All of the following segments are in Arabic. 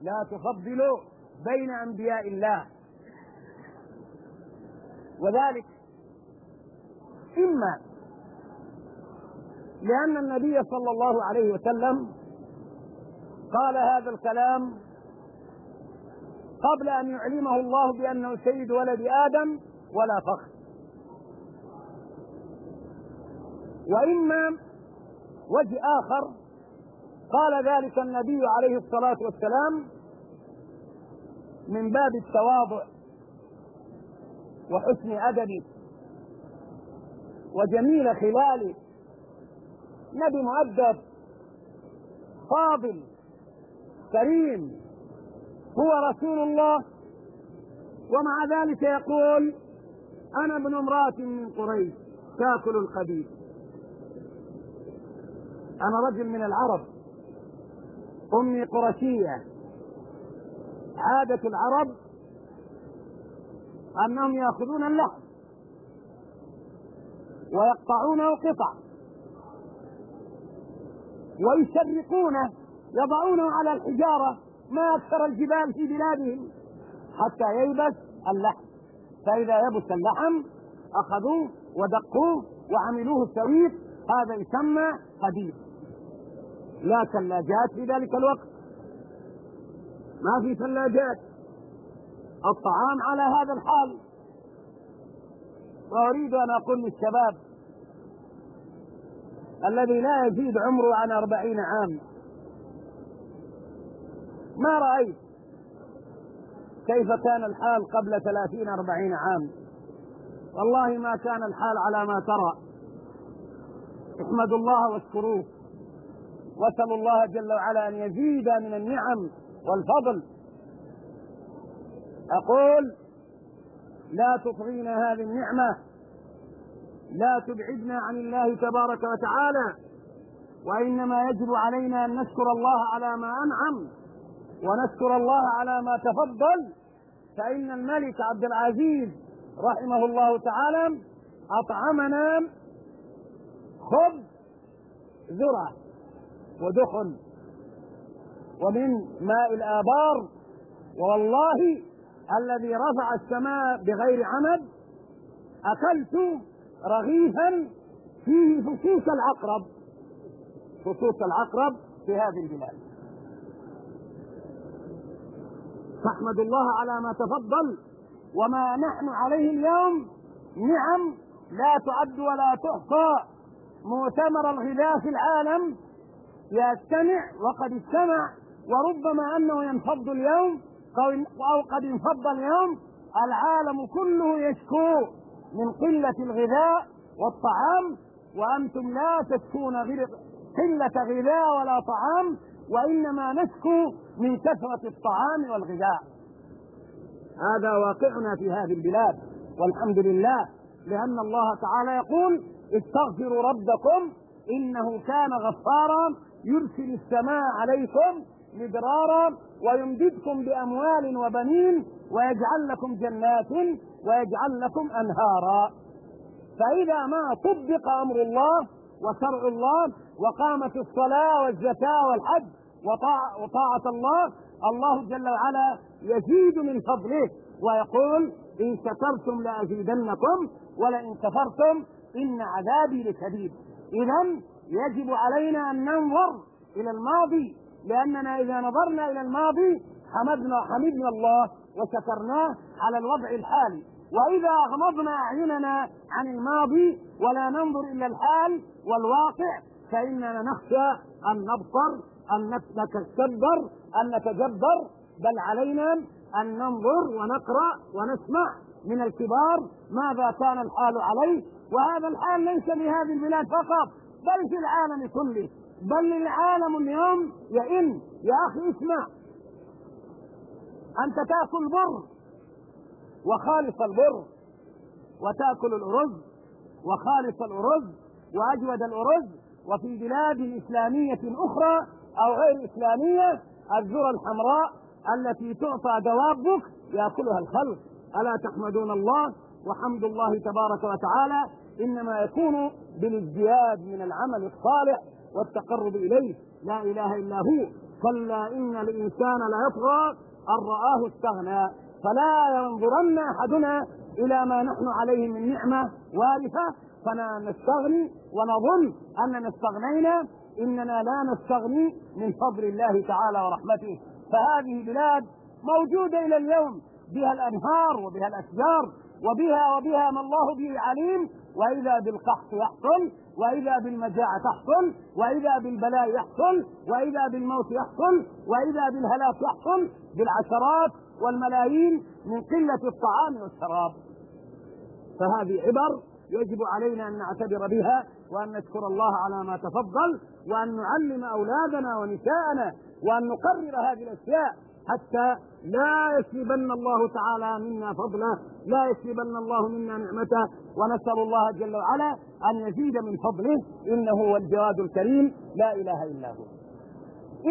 لا تفضلوا بين أنبياء الله. وذلك إما لأن النبي صلى الله عليه وسلم قال هذا الكلام قبل أن يعلمه الله بأنه سيد ولد آدم ولا فخر. وإما وجه آخر قال ذلك النبي عليه الصلاة والسلام من باب التواضع وحسن ادبه وجميل خلاله نبي مؤدب فاضل كريم هو رسول الله ومع ذلك يقول أنا ابن امرأة من قريش تاكل الخبيث أنا رجل من العرب أمي قرشية. عادة العرب أنهم يأخذون اللحم ويقطعونه قطع ويشرقونه يضعونه على الحجارة ما أكثر الجبال في بلادهم حتى ييبس اللحم. فإذا يبس اللحم أخذوه ودقوه وعملوه سويق هذا يسمى حديد لا ثلاجات في ذلك الوقت. ما في ثلاجات. الطعام على هذا الحال. وأريد أن أقول للشباب الذي لا يزيد عمره عن أربعين عام. ما رأيت كيف كان الحال قبل ثلاثين أربعين عام؟ والله ما كان الحال على ما ترى. احمدوا الله واشكروه. واسألوا الله جل وعلا أن يزيد من النعم والفضل. أقول لا تطغينا هذه النعمة لا تبعدنا عن الله تبارك وتعالى وإنما يجب علينا أن نشكر الله على ما أنعم ونشكر الله على ما تفضل. فإن الملك عبد العزيز رحمه الله تعالى أطعمنا خبز ذرة. ودخن ومن ماء الآبار والله الذي رفع السماء بغير عمد أكلت رغيفا فيه فصوص العقرب. فصوص العقرب في هذه البلاد. فاحمد الله على ما تفضل وما نحن عليه اليوم نعم لا تعد ولا تحصى مؤتمر الغذاء في العالم يستمع وقد استمع وربما أنه ينفض اليوم أو قد انفض اليوم العالم كله يشكو من قلة الغذاء والطعام وأنتم لا تشكون قلة غذاء ولا طعام وإنما نشكو من كثرة الطعام والغذاء. هذا واقعنا في هذه البلاد والحمد لله لأن الله تعالى يقول استغفروا ربكم إنه كان غفارا يرسل السماء عليكم مدرارا ويمددكم بأموال وبنين ويجعل لكم جنات ويجعل لكم أنهارا. فإذا ما طبق أمر الله وشرع الله وقامت الصلاة والزكاة والحج وطاعة الله الله جل وعلا يزيد من فضله ويقول إن شكرتم لأزيدنكم ولئن كفرتم إن عذابي لشديد. اذا يجب علينا أن ننظر إلى الماضي لأننا إذا نظرنا إلى الماضي حمدنا حمدنا الله وشكرناه على الوضع الحالي وإذا أغمضنا أعيننا عن الماضي ولا ننظر إلى الحال والواقع فإننا نخشى أن نبصر أن نتكبر أن نتجبر. بل علينا أن ننظر ونقرأ ونسمع من الكبار ماذا كان الحال عليه. وهذا الحال ليس لهذه البلاد فقط بل في العالم كله. بل العالم اليوم يئن يا أخي اسمع. أنت تأكل بر وخالص البر وتأكل الأرز وخالص الأرز وأجود الأرز. وفي بلاد إسلامية أخرى أو غير إسلامية الذرة الحمراء التي تعطى دوابك يأكلها الخلق. ألا تحمدون الله؟ وحمد الله تبارك وتعالى. إنما يكون بالازدياد من العمل الصالح والتقرب إليه. لا إله إلا هو. كلا إن الإنسان ليطغى أن رآه استغنى. فلا ينظرن أحدنا إلى ما نحن عليه من نعمة وارثة نستغني ونظن أننا استغنينا. إننا لا نستغني من فضل الله تعالى ورحمته. فهذه بلاد موجودة إلى اليوم. بها الأنهار وبها الأشجار وبها وبها ما الله به عليم. وإذا بالقحط يحصل وإذا بالمجاعة تحصل وإذا بالبلاء يحصل وإذا بالموت يحصل وإذا بالهلاك يحصل بالعشرات والملايين من قلة الطعام والشراب. فهذه عبر يجب علينا أن نعتبر بها وأن نشكر الله على ما تفضل وأن نعلم أولادنا ونساءنا وأن نقرر هذه الأشياء حتى لا يسلبن الله تعالى منا فضله لا يسلبن الله منا نعمته ونسأل الله جل وعلا أن يزيد من فضله إنه هو الجواد الكريم لا إله إلا هو.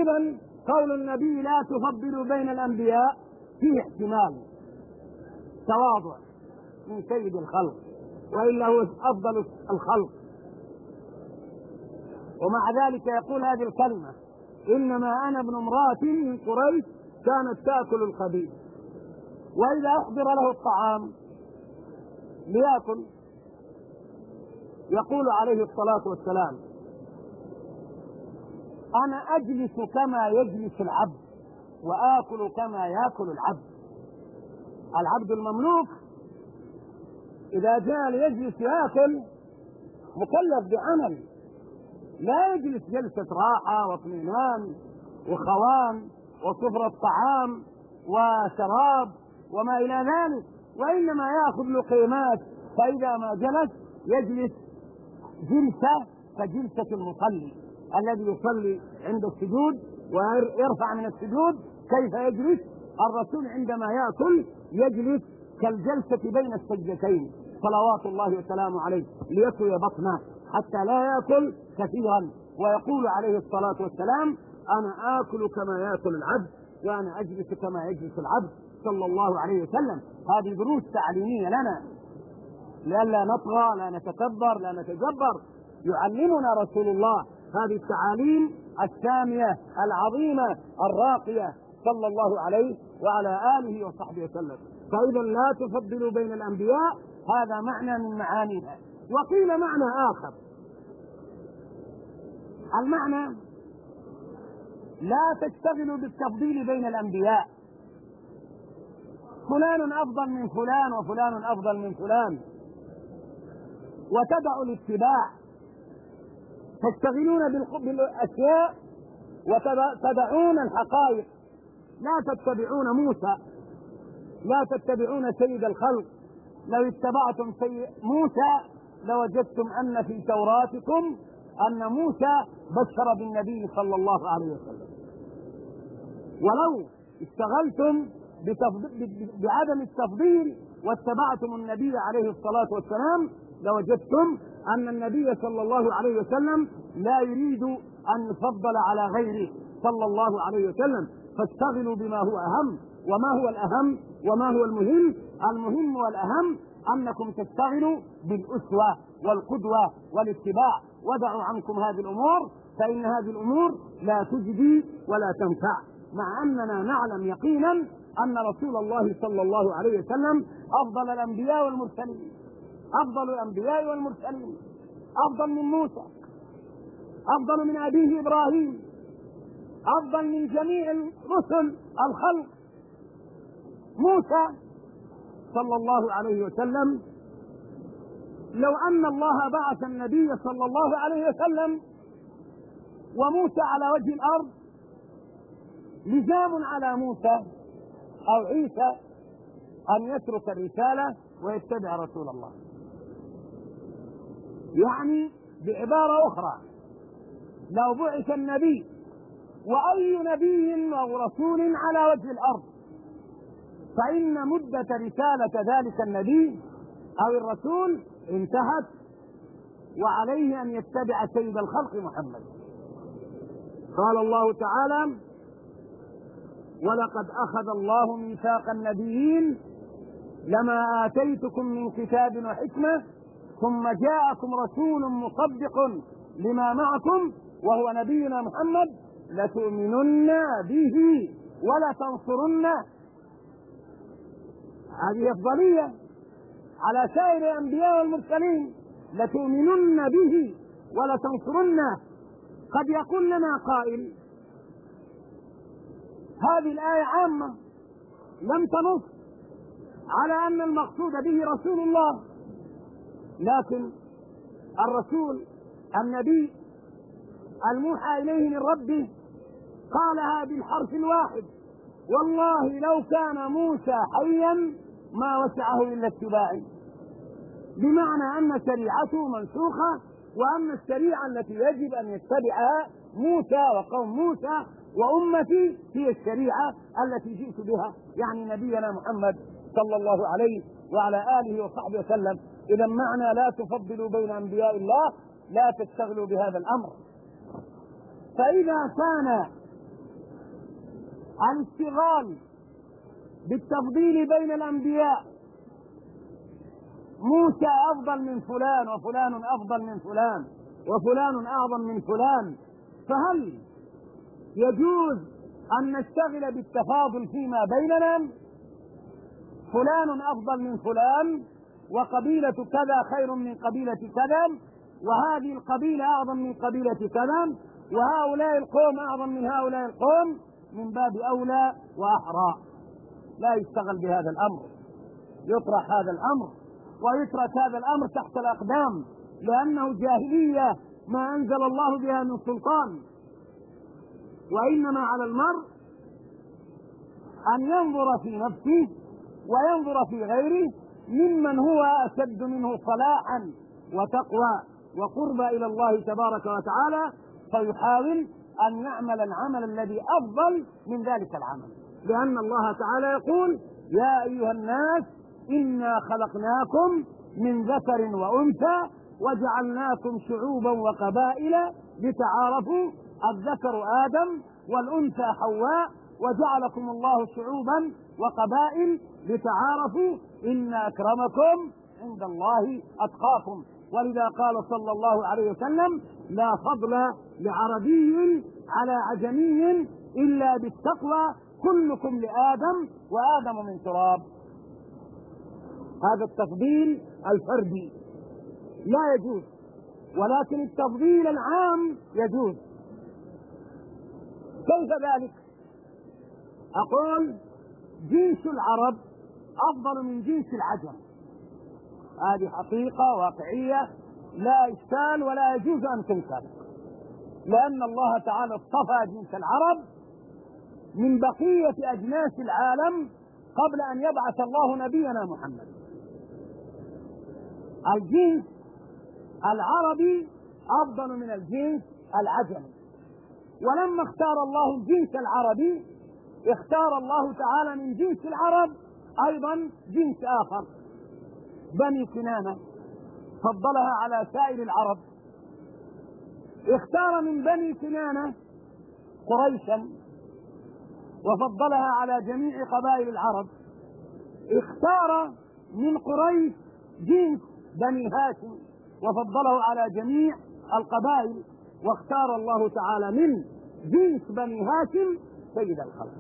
إذا قول النبي لا تفضلوا بين الأنبياء فيه احتمال تواضع من سيد الخلق وإلا هو أفضل الخلق. ومع ذلك يقول هذه الكلمة إنما أنا ابن امرأة من قريش كانت تاكل الخبيث. وإذا احضر له الطعام ليأكل. يقول عليه الصلاة والسلام أنا أجلس كما يجلس العبد وآكل كما يأكل العبد. العبد المملوك إذا جاء ليجلس يأكل مكلف بعمل. لا يجلس جلسة راحة واطمئنان وخوان. وسفرة طعام وشراب وما إلى ذلك وإنما يأخذ لقيمات فإذا ما جلس يجلس جلسة كجلسة المصلي الذي يصلي عند السجود ويرفع من السجود كيف يجلس؟ الرسول عندما يأكل يجلس كالجلسة بين السجدتين صلوات الله وسلامه عليه ليكوي بطنه حتى لا يأكل كثيرا ويقول عليه الصلاة والسلام أنا آكل كما يأكل العبد وأنا أجلس كما يجلس العبد صلى الله عليه وسلم. هذه دروس تعليمية لنا. لئلا نطغى لا نتكبر لا نتجبر يعلمنا رسول الله هذه التعاليم السامية العظيمة الراقية صلى الله عليه وعلى آله وصحبه وسلم. فإذا لا تفضلوا بين الأنبياء هذا معنى من معانيها. وقيل معنى آخر. المعنى لا تشتغلوا بالتفضيل بين الأنبياء. فلان أفضل من فلان وفلان أفضل من فلان. وتدعوا الاتباع. تشتغلون بالأشياء وتدعون الحقائق. لا تتبعون موسى. لا تتبعون سيد الخلق. لو اتبعتم سيد موسى لوجدتم أن في توراتكم أن موسى بشر بالنبي صلى الله عليه وسلم. ولو اشتغلتم بعدم التفضيل واتبعتم النبي عليه الصلاة والسلام لوجدتم أن النبي صلى الله عليه وسلم لا يريد أن يفضل على غيره صلى الله عليه وسلم. فاشتغلوا بما هو أهم. وما هو الأهم؟ وما هو المهم؟ المهم والأهم أنكم تشتغلوا بالأسوة والقدوة والاتباع. ودعوا عنكم هذه الأمور فإن هذه الأمور لا تجدي ولا تنفع. مع أننا نعلم يقينا أن رسول الله صلى الله عليه وسلم أفضل الأنبياء والمرسلين. أفضل الأنبياء والمرسلين. أفضل من موسى. أفضل من أبيه إبراهيم. أفضل من جميع الرسل الخلق. موسى صلى الله عليه وسلم لو أن الله بعث النبي صلى الله عليه وسلم وموسى على وجه الأرض لزام على موسى أو عيسى أن يترك الرسالة ويتبع رسول الله. يعني بعبارة أخرى لو بعث النبي وأي نبي أو رسول على وجه الأرض فإن مدة رسالة ذلك النبي أو الرسول انتهت وعليه أن يتبع سيد الخلق محمد. قال الله تعالى ولقد أخذ الله ميثاق النبيين لما آتيتكم من كتاب وحكمة ثم جاءكم رسول مصدق لما معكم وهو نبينا محمد لتؤمنن به ولتنصرنه. هذه أفضلية على سائر الأنبياء والمرسلين لتؤمنن به ولتنصرنه. قد يقول لنا قائل هذه الآية عامة لم تنص على أن المقصود به رسول الله لكن الرسول النبي الموحى إليه من ربه قالها بالحرف الواحد والله لو كان موسى حيا ما وسعه إلا اتباعي. بمعنى أن شريعته منسوخة وأن الشريعة التي يجب أن يتبعها موسى وقوم موسى وأمتي هي الشريعة التي جئت بها. يعني نبينا محمد صلى الله عليه وعلى آله وصحبه وسلم. إذا معنى لا تفضلوا بين أنبياء الله لا تشتغلوا بهذا الأمر. فإذا كان الاشتغال بالتفضيل بين الأنبياء. موسى أفضل من فلان وفلان أفضل من فلان وفلان أعظم من فلان. فهل يجوز أن نشتغل بالتفاضل فيما بيننا؟ فلان أفضل من فلان وقبيلة كذا خير من قبيلة كذا وهذه القبيلة أعظم من قبيلة كذا وهؤلاء القوم أعظم من هؤلاء القوم. من باب أولى وأحرى. لا يشتغل بهذا الأمر. يطرح هذا الأمر ويترك هذا الأمر تحت الأقدام لأنه جاهلية ما أنزل الله بها من سلطان. وإنما على المرء أن ينظر في نفسه وينظر في غيره ممن هو أشد منه صلاحا وتقوى وقرب إلى الله تبارك وتعالى فيحاول أن يعمل العمل الذي أفضل من ذلك العمل. لأن الله تعالى يقول يا أيها الناس إنا خلقناكم من ذكر وأنثى وجعلناكم شعوبا وقبائل لتعارفوا الذكر آدم والأنثى حواء وجعلكم الله شعوبا وقبائل لتعارفوا إن أكرمكم عند الله أتقاكم. ولذا قال صلى الله عليه وسلم لا فضل لعربي على عجمي إلا بالتقوى كلكم لآدم وآدم من تراب. هذا التفضيل الفردي. لا يجوز. ولكن التفضيل العام يجوز. كيف ذلك؟ أقول جنس العرب أفضل من جنس العجم. هذه حقيقة واقعية. لا إشكال ولا يجوز أن تنكر. لأن الله تعالى اصطفى جنس العرب من بقية أجناس العالم قبل أن يبعث الله نبينا محمد. الجنس العربي أفضل من الجنس العجمي ولما اختار الله الجنس العربي اختار الله تعالى من جنس العرب أيضا جنس آخر. بني كنانة فضلها على سائر العرب. اختار من بني كنانة قريشا وفضلها على جميع قبائل العرب. اختار من قريش جنس بني هاشم وفضله على جميع القبائل واختار الله تعالى من جنس بني هاشم سيد الخلق.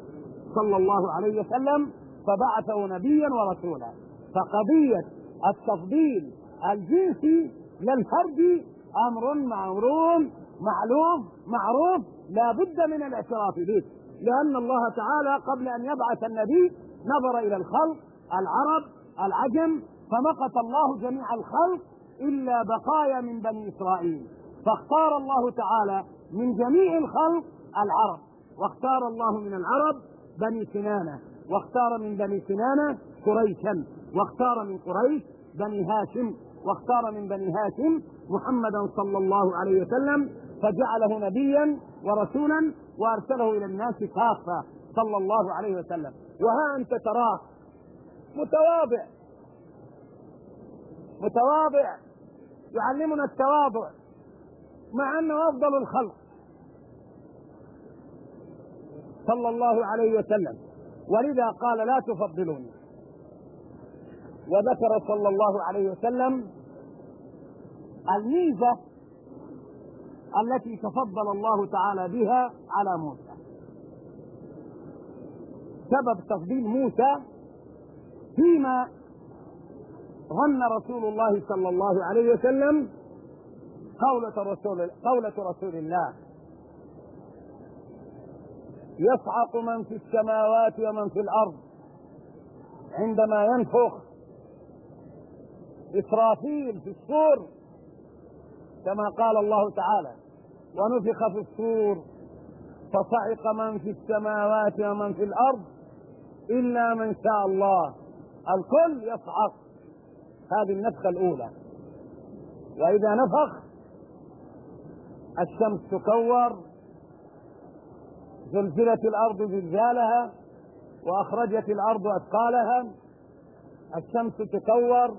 صلى الله عليه وسلم فبعثه نبيا ورسولا. فقضية التفضيل الجنسي للفرد أمر معروف معلوم معروف لا بد من الاعتراف به. لأن الله تعالى قبل أن يبعث النبي نظر إلى الخلق العرب العجم فمقت الله جميع الخلق إلا بقايا من بني إسرائيل. فاختار الله تعالى من جميع الخلق العرب. واختار الله من العرب بني كنانه واختار من بني كنانه قريشا. واختار من قريش بني هاشم. واختار من بني هاشم محمدا صلى الله عليه وسلم فجعله نبيا ورسولا وارسله إلى الناس كافه صلى الله عليه وسلم. وها أنت تراه؟ متواضع. متواضع. يعلمنا التواضع مع أنه أفضل الخلق. صلى الله عليه وسلم. ولذا قال لا تفضلوني. وذكر صلى الله عليه وسلم الميزة التي تفضل الله تعالى بها على موسى. سبب تفضيل موسى فيما ظن رسول الله صلى الله عليه وسلم قولة رسول قولة رسول الله. يصعق من في السماوات ومن في الأرض عندما ينفخ. إسرافيل في الصور كما قال الله تعالى. ونفخ في الصور فصعق من في السماوات ومن في الأرض إلا من شاء الله. الكل يصعق. هذه النفخة الأولى. وإذا نفخ الشمس تكور زلزلت الأرض زلزالها وأخرجت الأرض أثقالها. الشمس تكور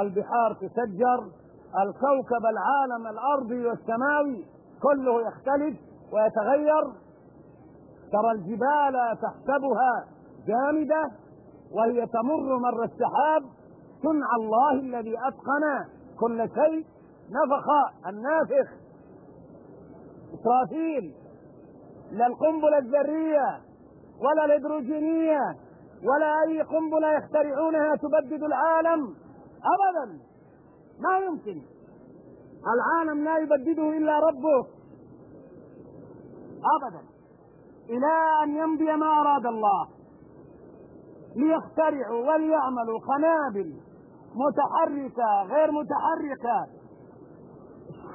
البحار تسجر الكوكب العالم الأرضي والسماوي كله يختلف ويتغير. ترى الجبال تحسبها جامدة وهي تمر مر السحاب. صنع الله الذي أتقن كل شيء. نفخ النافخ. إسرافيل لا القنبلة الذرية ولا الهيدروجينية ولا أي قنبلة يخترعونها تبدد العالم. أبدا. ما يمكن. العالم لا يبدده إلا ربه. أبدا. إلى أن يمضي ما أراد الله. ليخترعوا وليعملوا قنابل متحركة غير متحركة.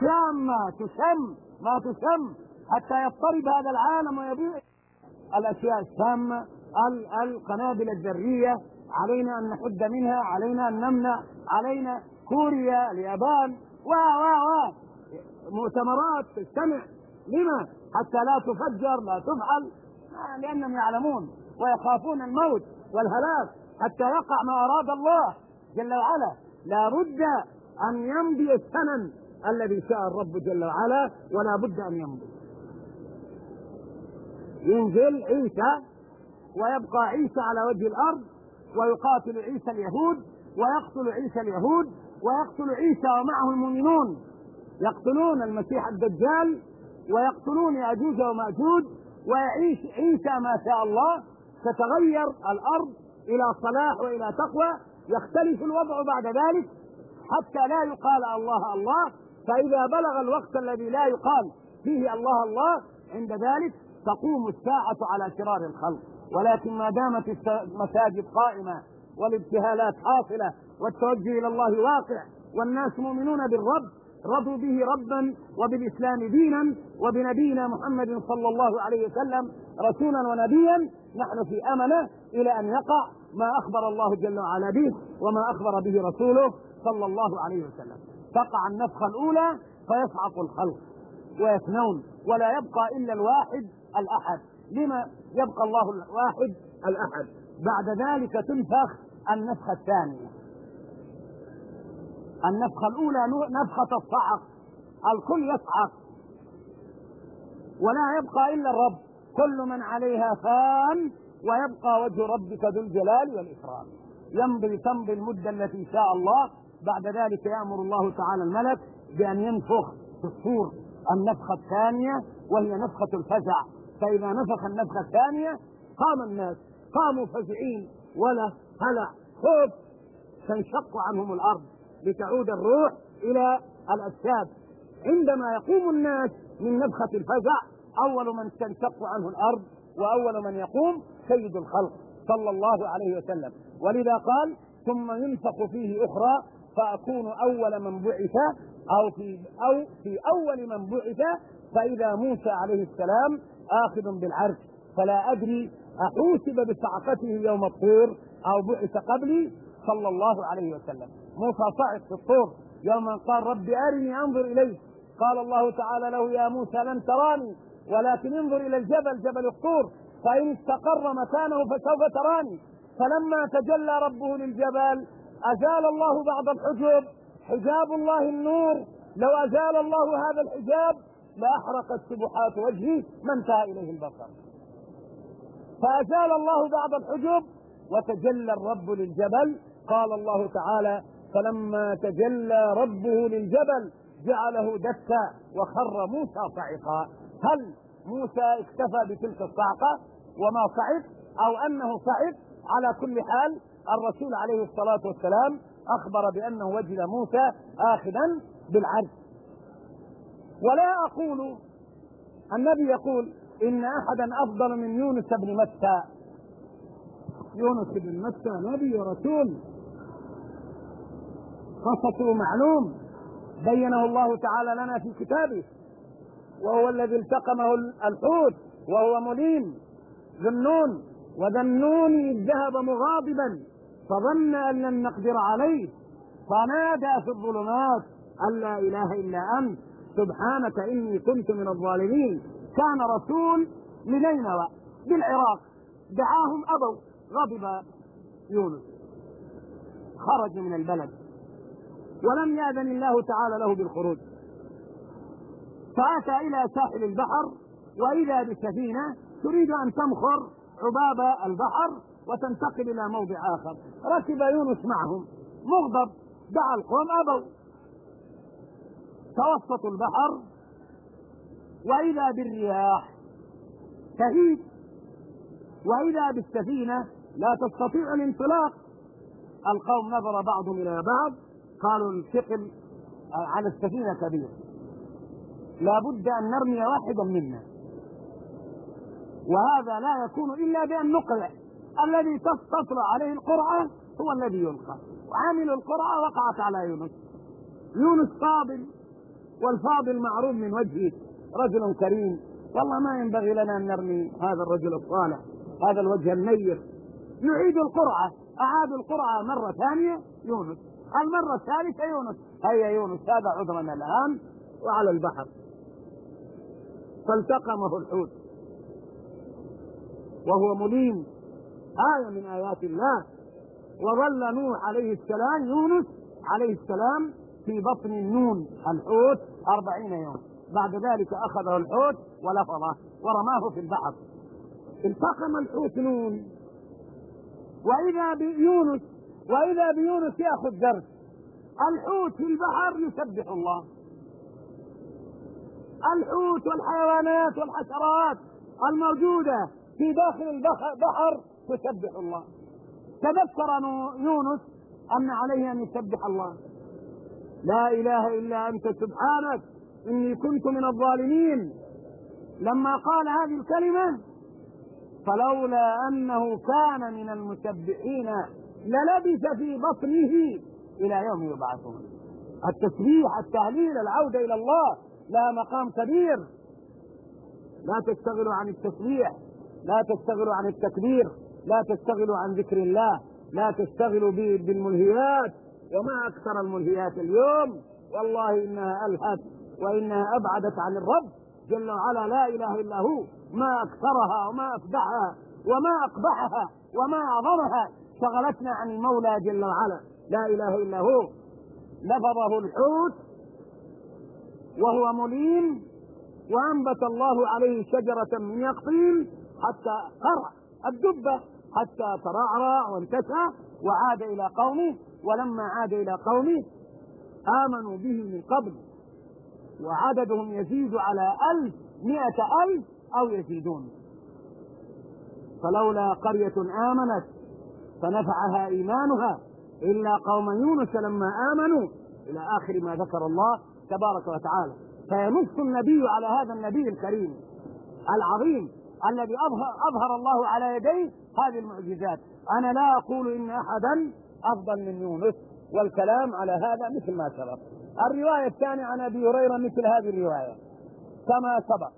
شامة تشم ما تشم حتى يضطرب هذا العالم ويبيع. الأشياء السامة القنابل الذرية. علينا أن نحد منها علينا أن نمنع. علينا كوريا اليابان و و و مؤتمرات تجتمع لما؟ حتى لا تفجر لا تفعل. لأنهم يعلمون ويخافون الموت والهلاك حتى يقع ما أراد الله جل وعلا. لا بد أن يمضي الثمن الذي شاء الرب جل وعلا ولا بد أن يمضي. ينزل عيسى ويبقى عيسى على وجه الأرض ويقاتل عيسى اليهود ويقتل عيسى اليهود ويقتل عيسى ومعه المؤمنون. يقتلون المسيح الدجال ويقتلون ياجوج وماجوج ويعيش عيسى ما شاء الله. تتغير الأرض إلى صلاح وإلى تقوى. يختلف الوضع بعد ذلك حتى لا يقال الله الله. فإذا بلغ الوقت الذي لا يقال فيه الله الله عند ذلك تقوم الساعة على شرار الخلق. ولكن ما دامت المساجد قائمة والابتهالات حاصلة والتوجه إلى الله واقع والناس مؤمنون بالرب رضوا به ربا وبالإسلام دينا وبنبينا محمد صلى الله عليه وسلم رسولا ونبيا. نحن في امنه إلى أن يقع ما أخبر الله جل وعلا به وما أخبر به رسوله صلى الله عليه وسلم. تقع النفخة الأولى فيصعق الخلق ويفنون ولا يبقى إلا الواحد الأحد. لما يبقى الله الواحد الأحد؟ بعد ذلك تنفخ النفخة الثانية. النفخة الأولى نفخة الصعق. الكل يصعق. ولا يبقى إلا الرب. كل من عليها فان ويبقى وجه ربك ذو الجلال والإكرام. يمضي تمضي المدة التي شاء الله. بعد ذلك يأمر الله تعالى الملك بأن ينفخ في الصور النفخة الثانية وهي نفخة الفزع. فإذا نفخ النفخة الثانية قام الناس. قاموا فزعين. ولا هلع خوف. تنشق عنهم الأرض. لتعود الروح إلى الأجساد. عندما يقوم الناس من نفخة الفزع أول من تنشق عنه الأرض وأول من يقوم سيد الخلق صلى الله عليه وسلم. ولذا قال ثم ينفخ فيه أخرى فأكون أول من بعث أو في أو في أول من بعث فإذا موسى عليه السلام آخذ بالعرش. فلا أدري أحوسب بصعقته يوم الطور أو بعث قبلي صلى الله عليه وسلم موسى صعد في الطور يوم قال رب أرني أنظر إليك قال الله تعالى له يا موسى لن تراني ولكن انظر إلى الجبل جبل الطور فإن استقر مكانه فسوف تراني فلما تجلى ربه للجبل أزال الله بعض الحجب حجاب الله النور لو أزال الله هذا الحجاب لأحرقت سبحات وجهه ما انتهى إليه البصر فأزال الله بعض الحجب وتجلى الرب للجبل قال الله تعالى فلما تجلى ربه للجبل جعله دكا وخر موسى صعقا. هل موسى اكتفى بتلك الصعقة وما صعق أو أنه صعق؟ على كل حال الرسول عليه الصلاة والسلام أخبر بأنه وجد موسى آخذا بالعرش. ولا أقول النبي يقول إن أحدا أفضل من يونس بن متى يونس بن متى نبي ورسول. قصته معلوم. بينه الله تعالى لنا في كتابه. وهو الذي التقمه الحوت. وهو مليم. ذنون. وذنون إذ ذهب مغاضبا. فظن أن لن نقدر عليه. فنادى في الظلمات. أن لا إله إلا أنت. سبحانك إني كنت من الظالمين. كان رسول لنينوى بالعراق. دعاهم أبوا غضب يونس. خرج من البلد. ولم يأذن الله تعالى له بالخروج. فأتى إلى ساحل البحر وإذا بسفينة تريد أن تمخر عباب البحر وتنتقل إلى موضع آخر. ركب يونس معهم. مغضب. دعا القوم أبوا. توسطوا البحر. وإذا بالرياح تهيج. وإذا بالسفينة لا تستطيع الانطلاق. القوم نظر بعضهم إلى بعض. قالوا الثقل على السفينة كبير. لا بد أن نرمي واحدا منا. وهذا لا يكون إلا بأن نقرع الذي تطلع عليه القرعة هو الذي يلقى. وعامل القرعة وقعت على يونس. يونس فاضل والفاضل معروف من وجهه. رجل كريم. والله ما ينبغي لنا أن نرمي هذا الرجل الصالح هذا الوجه النير نعيد القرعة. أعادوا القرعة مرة ثانية يونس. المرة الثالثة يونس. هيا يونس هذا عذرنا الآن وعلى البحر. فالتقمه الحوت. وهو مليم. آية من آيات الله. وظل نوح عليه السلام يونس عليه السلام في بطن النون الحوت أربعين يوم. بعد ذلك أخذه الحوت ولفظه ورماه في البحر. التقم الحوت نون. وإذا بيونس وإذا بيونس يأخذ درس. الحوت في البحر يسبح الله. الحوت والحيوانات والحشرات الموجودة في داخل البحر تسبح الله. تذكر يونس أن عليه أن يسبح الله. لا إله إلا أنت سبحانك إني كنت من الظالمين. لما قال هذه الكلمة فلولا أنه كان من المسبحين للبث في بطنه إلى يوم يبعثون. التسبيح التهليل العودة إلى الله لها مقام كبير. لا تشتغلوا عن التسبيح لا تشتغلوا عن التكبير لا تشتغلوا عن ذكر الله لا تشتغلوا بالملهيات. وما أكثر الملهيات اليوم؟ والله إنها ألهت وإنها أبعدت عن الرب جل وعلا. لا إله إلا هو. ما أكثرها وما أفدحها وما أقبحها وما أعظمها. شغلتنا عن المولى جل وعلا. لا إله إلا هو. لفظه الحوت وهو مليم وأنبت الله عليه شجرة من يقطين حتى قرع الدبة حتى ترعرع وانتشى وعاد إلى قومه. ولما عاد إلى قومه آمنوا به من قبل وعددهم يزيد على ألف مئة ألف أو يزيدون. فلولا قرية آمنت فنفعها إيمانها إلا قوم يونس لما آمنوا. إلى آخر ما ذكر الله تبارك وتعالى. فينص النبي على هذا النبي الكريم العظيم الذي أظهر, أظهر الله على يديه هذه المعجزات. أنا لا أقول إن أحدا أفضل من يونس والكلام على هذا مثل ما سبق. الرواية الثانية عن أبي هريرة مثل هذه الرواية. كما سبق.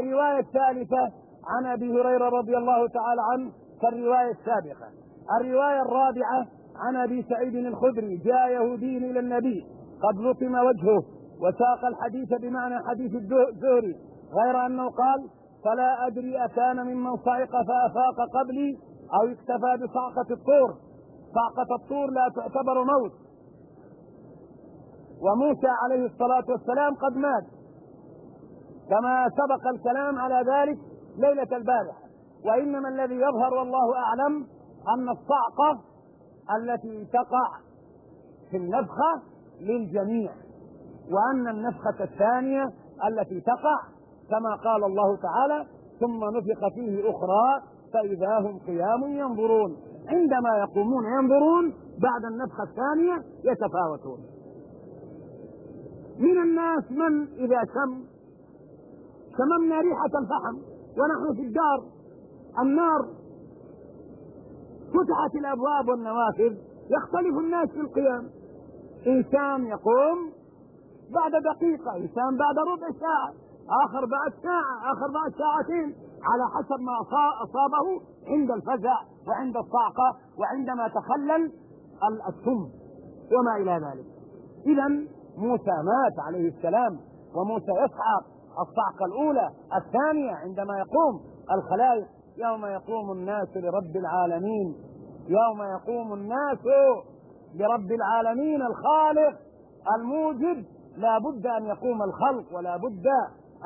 الرواية الثالثة عن أبي هريرة رضي الله تعالى عنه كالرواية السابقة. الرواية الرابعة عن أبي سعيد الخدري جاء يهودي إلى النبي قد لطم وجهه وساق الحديث بمعنى حديث الزهري غير أنه قال فلا أدري أكان ممن صعق فأفاق قبلي أو اكتفى بصعقة الطور. صعقة الطور لا تعتبر موت. وموسى عليه الصلاة والسلام قد مات. كما سبق الكلام على ذلك ليلة البارحة. وإنما الذي يظهر والله أعلم أن الصعقة التي تقع في النفخة للجميع وأن النفخة الثانية التي تقع كما قال الله تعالى ثم نفخ فيه أخرى فإذا هم قيام ينظرون عندما يقومون ينظرون بعد النفخة الثانية يتفاوتون. من الناس من إذا شم شممنا ريحة الفحم ونحن في الدار النار فتحت الأبواب والنوافذ. يختلف الناس في القيام إنسان يقوم بعد دقيقة إنسان بعد ربع ساعة آخر بعد ساعة آخر بعد ساعتين على حسب ما أصابه عند الفزع وعند الصعقة وعندما تخلل السم وما إلى ذلك. إذا موسى مات عليه السلام وموسى يصعق الصعقة الأولى الثانية عندما يقوم الخلائق يوم يقوم الناس لرب العالمين يوم يقوم الناس لرب العالمين الخالق الموجب لا بد أن يقوم الخلق ولا بد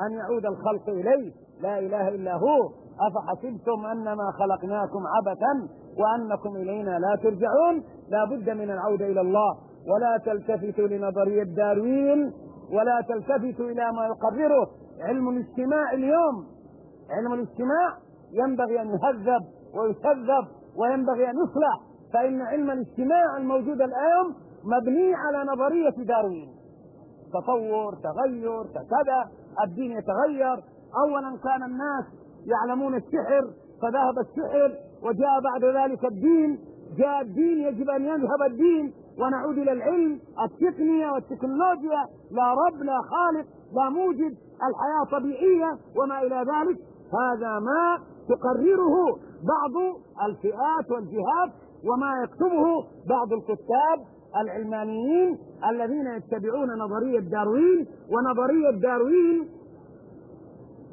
أن يعود الخلق إليه. لا إله إلا هو. أفحسبتم أنما خلقناكم عبثا وأنكم إلينا لا ترجعون؟ لا بد من العودة إلى الله. ولا تلتفتوا لنظرية داروين ولا تلتفتوا إلى ما يقرره. علم الاجتماع اليوم علم الاجتماع ينبغي أن يهذب ويكذب وينبغي أن يصلح فإن علم الاجتماع الموجود الآن مبني على نظرية داروين. تطور تغير كذا الدين يتغير. اولا كان الناس يعلمون السحر فذهب السحر وجاء بعد ذلك الدين. جاء الدين يجب أن يذهب الدين. ونعود إلى العلم التقنية والتكنولوجيا. لا رب لا خالق لا موجد الحياة طبيعية وما إلى ذلك. هذا ما تقرره بعض الفئات والجهات وما يكتبه بعض الكتاب العلمانيين الذين يتبعون نظرية داروين ونظرية داروين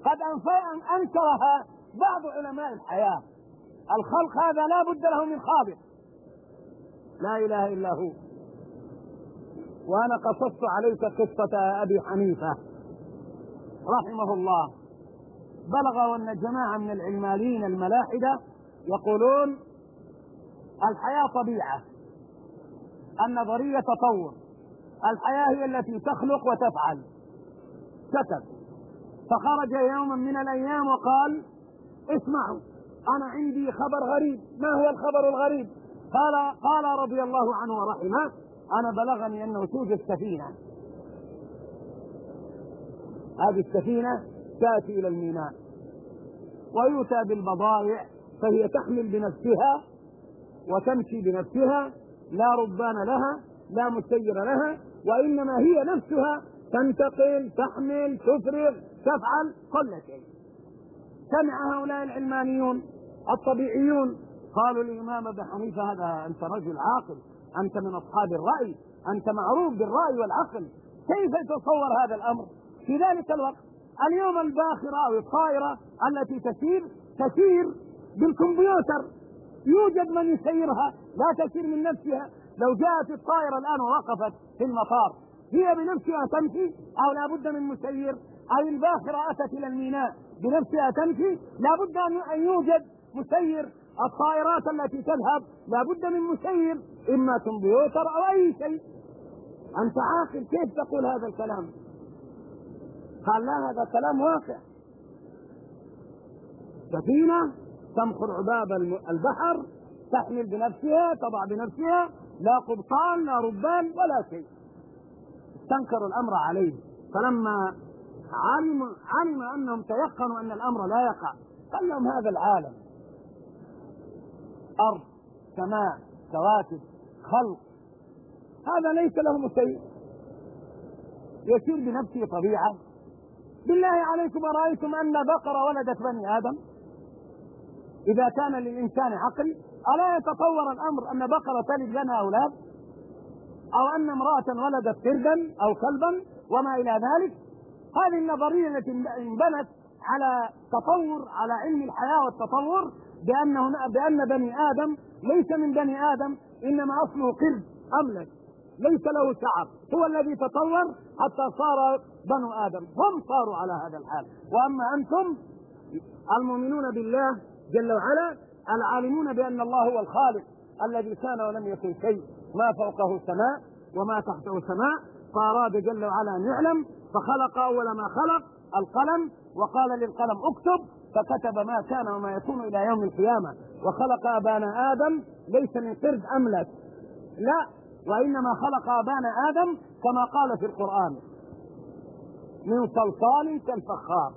قد أنكرها بعض علماء الحياة. الخلق هذا لا بد له من خالق لا إله إلا هو. وأنا قصصت عليك قصة أبي حنيفة. رحمه الله. بلغ أن جماعة من العلمانيين الملاحدة يقولون الحياة طبيعة النظرية تطور الحياة هي التي تخلق وتفعل. كتب. فخرج يوما من الأيام وقال اسمعوا أنا عندي خبر غريب. ما هو الخبر الغريب قال قال رضي الله عنه ورحمه أنا بلغني أنه توجد سفينة. هذه السفينة تأتي إلى الميناء. ويؤتى بالبضائع فهي تحمل بنفسها وتمشي بنفسها لا ربان لها لا مسير لها وإنما هي نفسها تنتقل تحمل تفرغ تفعل كل شيء. سمع هؤلاء العلمانيون الطبيعيون قالوا للإمام أبي حنيفة هذا أنت رجل عاقل أنت من أصحاب الرأي أنت معروف بالرأي والعقل كيف تتصور هذا الأمر؟ في ذلك الوقت اليوم الباخرة أو الطائرة التي تسير تسير بالكمبيوتر. يوجد من يسيرها لا تسير من نفسها. لو جاءت الطائرة الآن ووقفت في المطار هي بنفسها تمشي أو لا بد من مسير؟ أو الباخرة أتت إلى الميناء بنفسها تمشي؟ لا بد أن يوجد مسير. الطائرات التي تذهب لا بد من مسير إما كمبيوتر أو أي شيء. أنت عاقل كيف تقول هذا الكلام؟ قال لا هذا كلام واقع. سفينة تمخر عباب البحر تحمل بنفسها تضع بنفسها لا قبطان لا ربان ولا شيء. استنكروا الأمر عليه. فلما علم علم أنهم تيقنوا أن الأمر لا يقع قال لهم هذا العالم. أرض سماء كواكب خلق. هذا ليس له مسير يسير بنفسه طبيعة. بالله عليكم أرأيتم أن بقرة ولدت بني آدم؟ إذا كان للإنسان عقل ألا يتطور الأمر أن بقرة تلد لنا أولاد؟ أو أن امرأة ولدت قردا أو كلبا وما إلى ذلك؟ هذه النظرية التي انبنت على تطور على علم الحياة والتطور بانه بأن بني آدم ليس من بني آدم إنما أصله قرد املك ليس له شعر هو الذي تطور حتى صار بنو آدم. هم صاروا على هذا الحال. وأما أنتم المؤمنون بالله جل وعلا العالمون بأن الله هو الخالق الذي كان ولم يكن شيء. ما فوقه سماء وما تحته سماء. فأراد جل وعلا أن يعلم فخلق أول ما خلق القلم وقال للقلم اكتب فكتب ما كان وما يكون إلى يوم القيامة. وخلق أبانا آدم ليس من قرد أملس لا وإنما خلق أبانا آدم كما قال في القرآن. من صلصال كالفخار.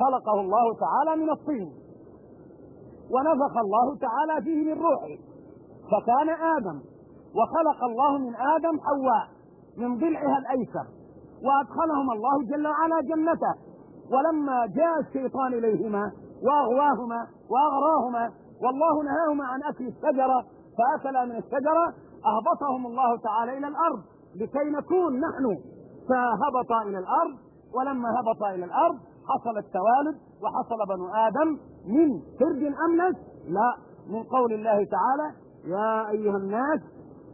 خلقه الله تعالى من الطين. ونفخ الله تعالى فيه من روحه. فكان آدم. وخلق الله من آدم حواء. من ضلعها الأيسر. وأدخلهم الله جل وعلا جنته. ولما جاء الشيطان إليهما وأغواهما وأغراهما والله نهاهما عن أكل الشجرة فأكلا من الشجرة أهبطهم الله تعالى إلى الأرض لكي نكون نحن فهبط إلى الأرض ولما هبط إلى الأرض حصل التوالد وحصل بنو آدم من فرد أملس لا من قول الله تعالى يا أيها الناس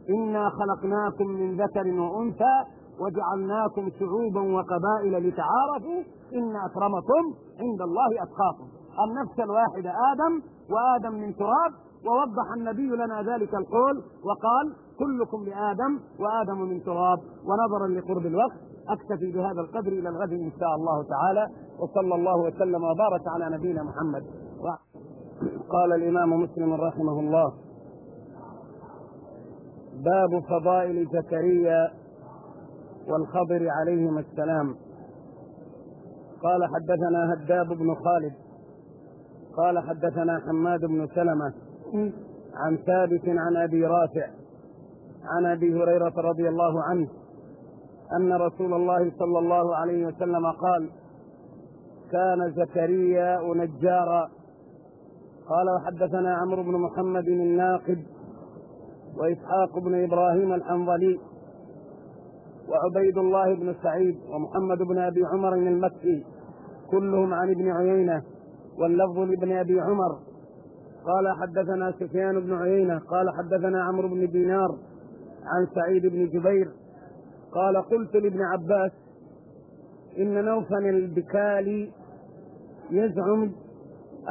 إنا خلقناكم من ذكر وأنثى وجعلناكم شعوبا وقبائل لتعارفوا إن أكرمكم عند الله أتقاكم. النفس الواحدة آدم وآدم من تراب ووضح النبي لنا ذلك القول وقال كلكم لآدم وآدم من تراب ونظرا لقرب الوقت. أكتفي بهذا القدر إلى الغد إن شاء الله تعالى. وصلى الله وسلم وبارك على نبينا محمد. قال الإمام مسلم رحمه الله باب فضائل زكريا والخضر عليهما السلام. قال حدثنا هداب بن خالد قال حدثنا حماد بن سلمة عن ثابت عن أبي رافع عن أبي هريرة رضي الله عنه أن رسول الله صلى الله عليه وسلم قال كان زكريا نجارا قال وحدثنا عمرو بن محمد الناقد وإسحاق بن إبراهيم الحنظلي وعبيد الله بن سعيد ومحمد بن أبي عمر المكي كلهم عن ابن عيينة واللفظ لابن أبي عمر قال حدثنا سفيان بن عيينة قال حدثنا عمرو بن دينار عن سعيد بن جبير قال قلت لابن عباس إن نوفا البكالي يزعم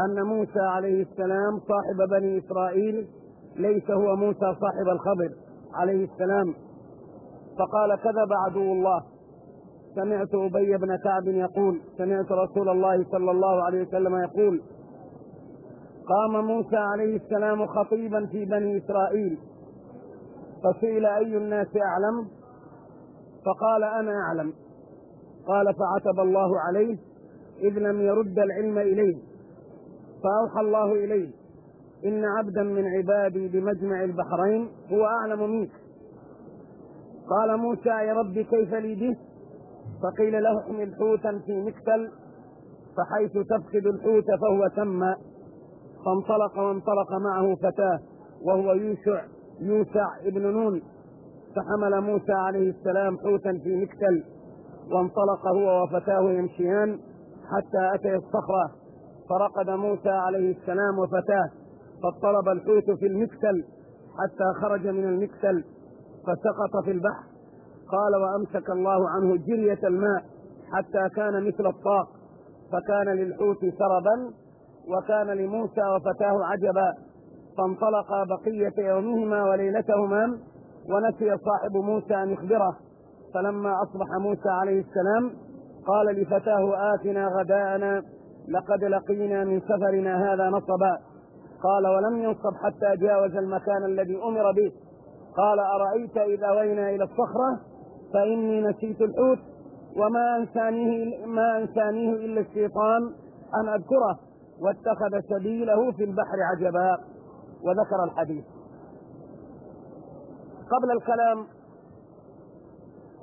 أن موسى عليه السلام صاحب بني إسرائيل ليس هو موسى صاحب الخضر عليه السلام. فقال كذب عدو الله. سمعت أبي بن كعب يقول سمعت رسول الله صلى الله عليه وسلم يقول قام موسى عليه السلام خطيبا في بني إسرائيل. فسئل أي الناس أعلم؟ فقال أنا أعلم. قال فعتب الله عليه إذ لم يرد العلم إليه. فأوحى الله إليه إن عبدا من عبادي بمجمع البحرين هو أعلم منك. قال موسى يا رب كيف لي به؟ فقيل له احمل حوتا في مكتل فحيث تفقد الحوت فهو تم فانطلق وانطلق معه فتاة وهو يوشع يوسع ابن نون فحمل موسى عليه السلام حوتا في مكتل وانطلق هو وفتاه يمشيان حتى أتي الصخرة فرقد موسى عليه السلام وفتاه فاضطرب الحوت في المكتل حتى خرج من المكتل فسقط في البحر. قال وأمسك الله عنه جرية الماء حتى كان مثل الطاق فكان للحوت سربا وكان لموسى وفتاه عجبا فانطلقا بقية يومهما وليلتهما ونسي صاحب موسى أن يخبره فلما أصبح موسى عليه السلام قال لفتاه آتنا غداءنا لقد لقينا من سفرنا هذا نصبا. قال ولم ينصب حتى جاوز المكان الذي أمر به. قال أرأيت إذا أوينا إلى الصخرة؟ فإني نسيت الحوت وما أنسانيه ما أنسانيه إلا الشيطان أن أذكره. واتخذ سبيله في البحر عجبا وذكر الحديث. قبل الكلام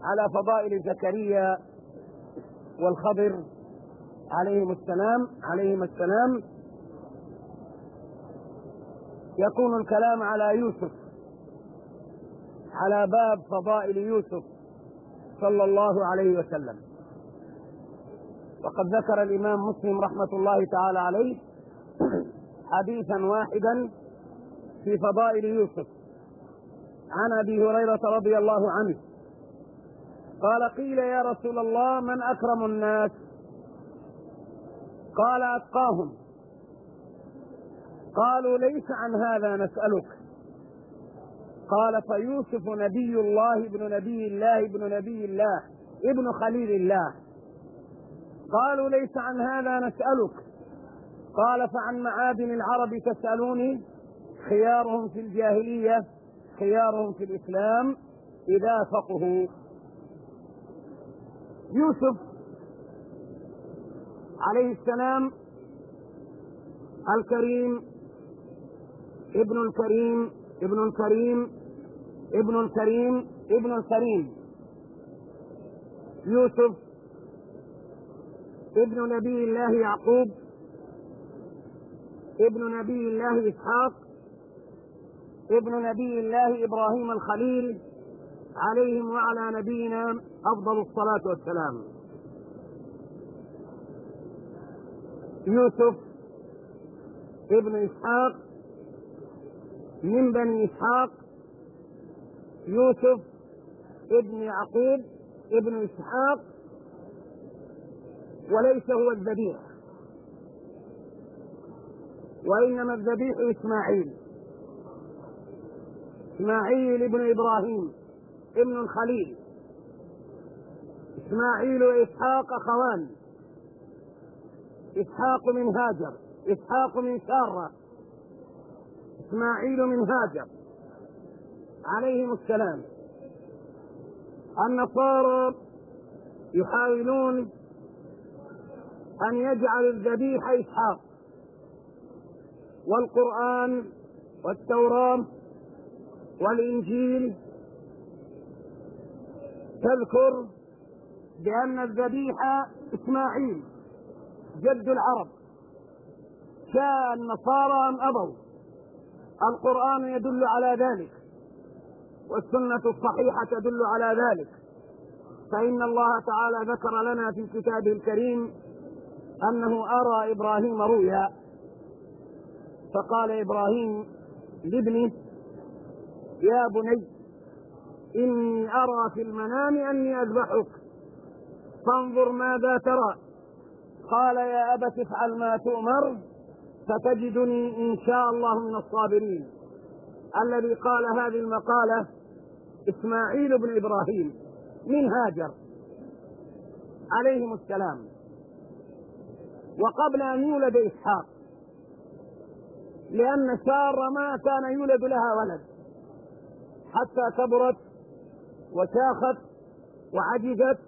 على فضائل زكريا والخضر عليهم السلام عليهم السلام. يكون الكلام على يوسف على باب فضائل يوسف صلى الله عليه وسلم. وقد ذكر الإمام مسلم رحمة الله تعالى عليه حديثا واحدا في فضائل يوسف. عن أبي هريرة رضي الله عنه. قال قيل يا رسول الله من أكرم الناس؟ قال أتقاهم. قالوا ليس عن هذا نسألك. قال فيوسف نبي الله ابن نبي الله ابن نبي الله ابن خليل الله. قالوا ليس عن هذا نسألك. قال فعن معادن العرب تسألوني؟ خيارهم في الجاهلية خيارهم في الإسلام إذا فقهوا. يوسف عليه السلام الكريم ابن الكريم ابن الكريم ابن الكريم ابن الكريم. يوسف ابن نبي الله يعقوب ابن نبي الله إسحاق ابن نبي الله إبراهيم الخليل عليهم وعلى نبينا أفضل الصلاة والسلام. يوسف ابن إسحاق من بني إسحاق يوسف ابن يعقوب ابن إسحاق وليس هو الذبيح. وإنما الذبيح إسماعيل. إسماعيل ابن إبراهيم ابن الخليل. إسماعيل وإسحاق أخوان. إسحاق من هاجر إسحاق من ساره إسماعيل من هاجر. عليهم السلام. النصارى يحاولون أن يجعلوا الذبيح إسحاق. والقرآن والتوراه والإنجيل تذكر بأن الذبيح إسماعيل جد العرب. شاء النصارى أم أبوا. القرآن يدل على ذلك والسنة الصحيحة تدل على ذلك. فإن الله تعالى ذكر لنا في كتابه الكريم أنه أرى إبراهيم رؤيا. فقال إبراهيم لابنه يا بني إني أرى في المنام أني أذبحك فانظر ماذا ترى. قال يا أبت افعل ما تؤمر ستجدني إن شاء الله من الصابرين. الذي قال هذه المقالة إسماعيل بن إبراهيم من هاجر عليهم السلام. وقبل أن يولد إسحاق. لأن سارة ما كان يولد لها ولد. حتى كبرت وشاخت وعجزت.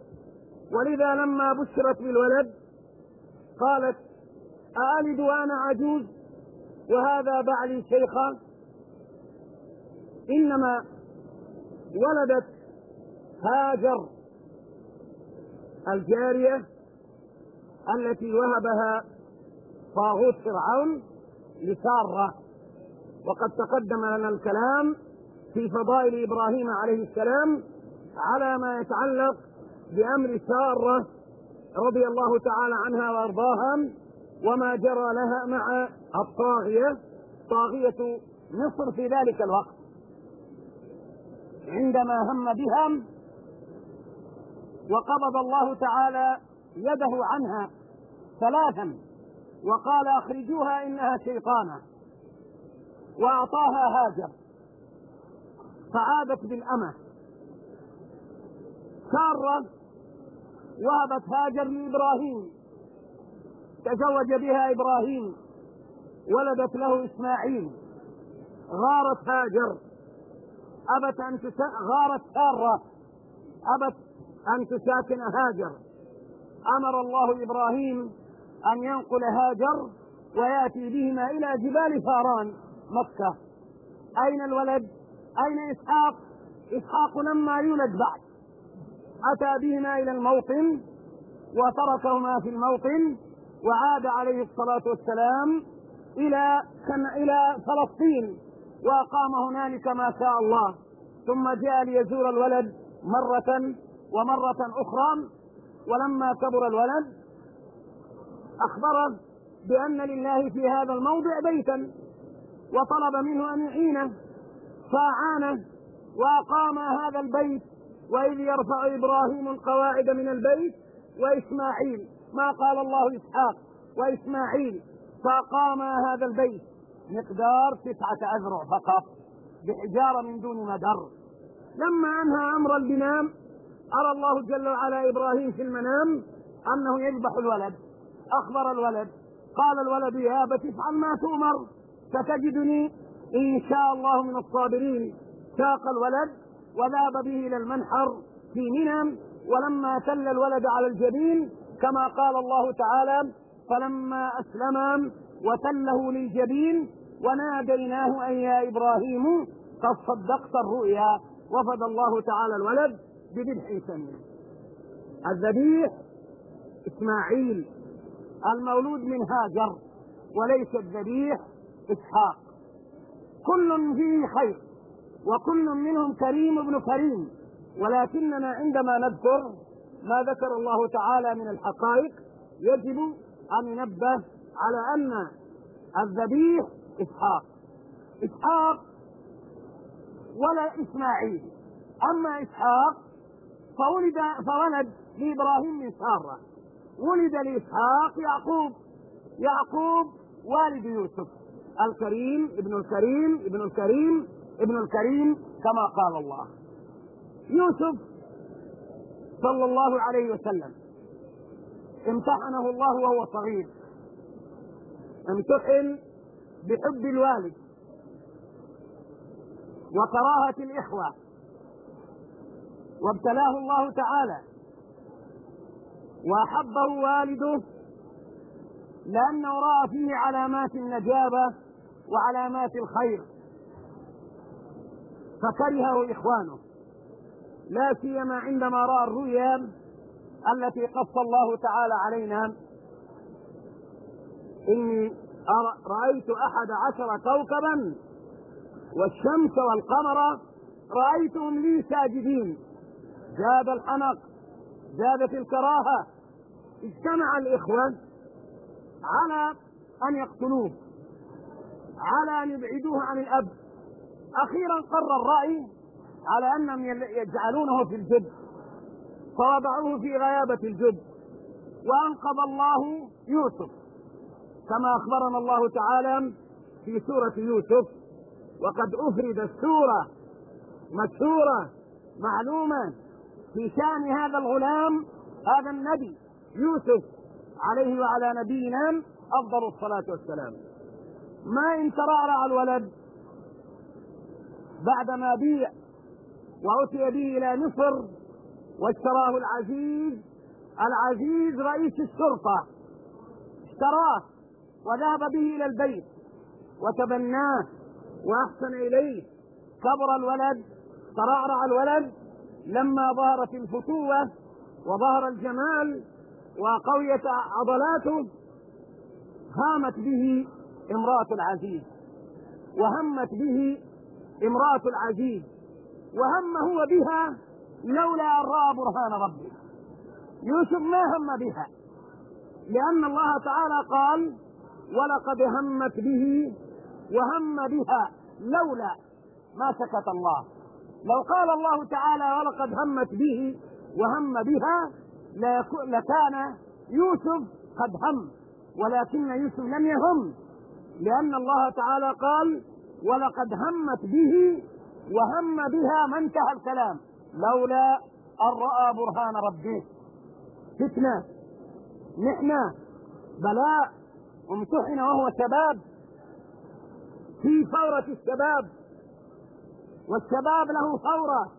ولذا لما بشرت بالولد قالت أألد وأنا عجوز؟ وهذا بعلي شيخا. إنما ولدت هاجر الجارية التي وهبها طاغوت فرعون لسارة. وقد تقدم لنا الكلام في فضائل إبراهيم عليه السلام على ما يتعلق بأمر سارة رضي الله تعالى عنها وأرضاها وما جرى لها مع الطاغية طاغية مصر في ذلك الوقت. عندما هم بها وقبض الله تعالى يده عنها. ثلاثا وقال أخرجوها إنها شيطانة وأعطاها هاجر. فعادت بالأمة. سارة وهبت هاجر لإبراهيم. تزوج بها إبراهيم. ولدت له إسماعيل. غارت هاجر. أبت أن تس... غارت سارة. أبت أن تساكن هاجر. أمر الله إبراهيم أن ينقل هاجر ويأتي بهما إلى جبال فاران مكة. أين الولد؟ أين إسحاق؟ إسحاق لما يولد بعد. أتى بهما إلى الموطن وتركهما في الموطن وعاد عليه الصلاة والسلام إلى إلى فلسطين وأقام هنالك ما شاء الله. ثم جاء ليزور الولد مرة ومرة أخرى ولما كبر الولد أخبره بأن لله في هذا الموضع بيتا وطلب منه أن يعينه فأعانه وأقام هذا البيت وإذ يرفع إبراهيم القواعد من البيت وإسماعيل ما قال الله إسحاق وإسماعيل فأقام هذا البيت. مقدار تسعة أذرع فقط بحجارة من دون مدر. لما أنهى أمر البناء أرى الله جل وعلا إبراهيم في المنام أنه يذبح الولد. أخبر الولد. قال الولد يا أبت افعل ما تؤمر. ستجدني إن شاء الله من الصابرين. ساق الولد وذهب به إلى المنحر في منى ولما تل الولد على الجبين كما قال الله تعالى فلما أسلما وتله للجبين وناديناه أن يا إبراهيم قد صدقت الرؤيا. وفد الله تعالى الولد بذبح سمين. الذبيح إسماعيل. المولود من هاجر وليس الذبيح إسحاق. كل فيه خير وكل منهم كريم ابن كريم ولكننا عندما نذكر ما ذكر الله تعالى من الحقائق يجب أن ننبه على أن الذبيح إسحاق. إسحاق ولا إسماعيل. أما إسحاق فولد فولد لإبراهيم من سارة. ولد لإسحاق يعقوب. يعقوب والد يوسف. الكريم ابن الكريم ابن الكريم ابن الكريم كما قال الله. يوسف صلى الله عليه وسلم. امتحنه الله وهو صغير. امتحن بحب الوالد وكراهة الإخوة. وابتلاه الله تعالى. وأحبه والده لأنه رأى فيه علامات النجابة وعلامات الخير. فكرهه إخوانه لا سيما عندما رأى الرؤيا التي قص الله تعالى علينا. إني رأيت أحد عشر كوكبا والشمس والقمر رأيتهم لي ساجدين. زاد الحنق زادت الكراهة. اجتمع الإخوة على أن يقتلوه على أن يبعدوه عن الأب. أخيرا قرر الرأي على أنهم يجعلونه في الجب فوضعوه في غيابة الجب وأنقذ الله يوسف كما أخبرنا الله تعالى في سورة يوسف. وقد أفرد السورة مشهورة معلومة في شأن هذا الغلام هذا النبي يوسف عليه وعلى نبينا أفضل الصلاة والسلام. ما إن ترعرع الولد بعدما بيع وأتي به إلى مصر واشتراه العزيز العزيز رئيس الشرطة. اشتراه وذهب به إلى البيت وتبناه وأحسن إليه. كبر الولد ترعرع الولد لما ظهرت الفتوة وظهر الجمال وقويت عضلاته هامت به امرأة العزيز وهمت به امرأة العزيز وهم هو بها لولا أن رأى برهان ربه. يوسف ما هم بها؟ لأن الله تعالى قال ولقد همت به وهم بها لولا ما سكت الله. لو قال الله تعالى ولقد همت به وهم بها لكان يوسف قد هم ولكن يوسف لم يهم لأن الله تعالى قال ولقد همت به وهم بها ما انتهى الكلام. لولا أن رأى برهان ربه. فتنة. محنة بلاء. امتحن وهو شباب. في ثورة الشباب. والشباب له ثورة.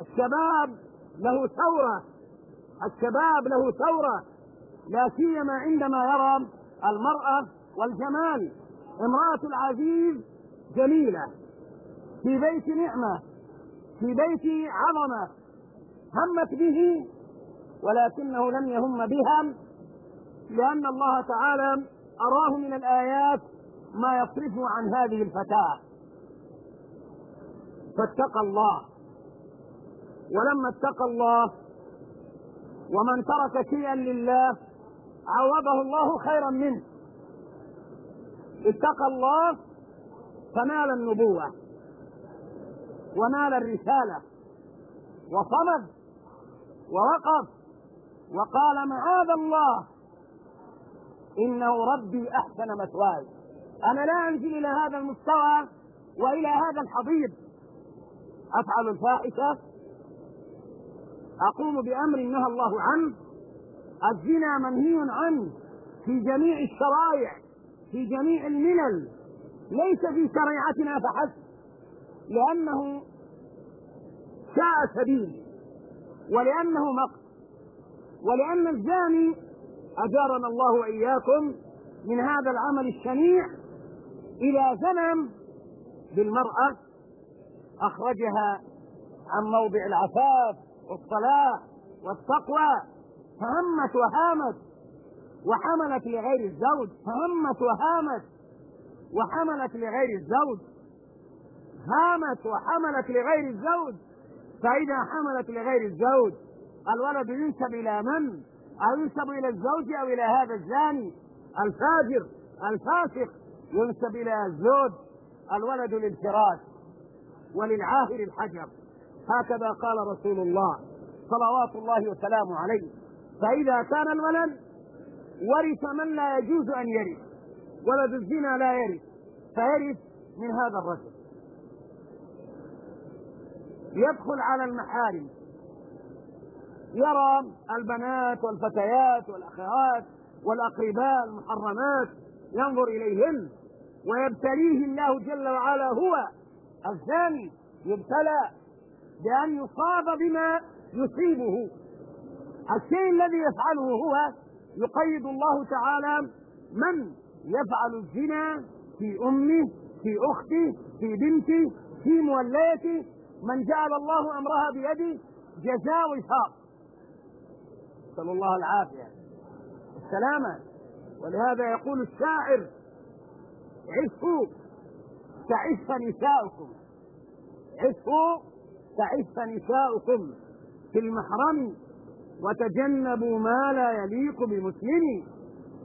الشباب له ثورة. الشباب له ثورة. لا سيما عندما يرى المرأة والجمال. امرأة العزيز جميلة في بيت نعمة. في بيت عظمة. همت به ولكنه لم يهم بها. لأن الله تعالى أراه من الآيات ما يصرفه عن هذه الفتاة. فاتقى الله. ولما اتقى الله ومن ترك شيئا لله عوضه الله خيرا منه. اتقى الله فنال النبوة ونال الرسالة. وصمد ووقف وقال معاذ الله. إنه ربي أحسن مثواي. أنا لا أنزل إلى هذا المستوى وإلى هذا الحضيض. أفعل الفاحشة؟ أقوم بأمر نهى الله عنه. الزنا منهي عنه في جميع الشرائع في جميع الملل. ليس في شريعتنا فحسب لأنه شاء سبيل ولأنه مقت ولأن الزاني أجارنا الله وإياكم من هذا العمل الشنيع اذا زنم بالمرأة أخرجها عن موضع العفاف والصلاة والتقوى فهمت وهامت. وحملت لغير الزوج فهمت وهامت. وحملت لغير الزوج هامت وحملت لغير الزوج. فإذا حملت لغير الزوج الولد ينسب إلى من؟ أو ينسب إلى الزوج أو إلى هذا الزاني؟ الفاجر الفاسق ينسب إلى الزوج. الولد للفراش. وللعاهر الحجر. هكذا قال رسول الله صلوات الله وسلامه عليه. فإذا كان الولد ورث من لا يجوز أن يرث ولد الزنا لا يرث فيرث من هذا الرجل. يدخل على المحارم. يرى البنات والفتيات والأخوات والأقرباء المحرمات ينظر إليهن ويبتليه الله جل وعلا هو الزاني يبتلى بأن يصاب بما يصيبه. الشيء الذي يفعله هو يقيد الله تعالى من يفعل الزنا في أمه في أخته في بنته في موليته. من جعل الله أمرها بيده جزاء وفاق نسأل الله العافية. السلامة. ولهذا يقول الشاعر عفوا. تعف نساؤكم. عفوا تعف نساؤكم في المحرم وتجنبوا ما لا يليق بمسلم.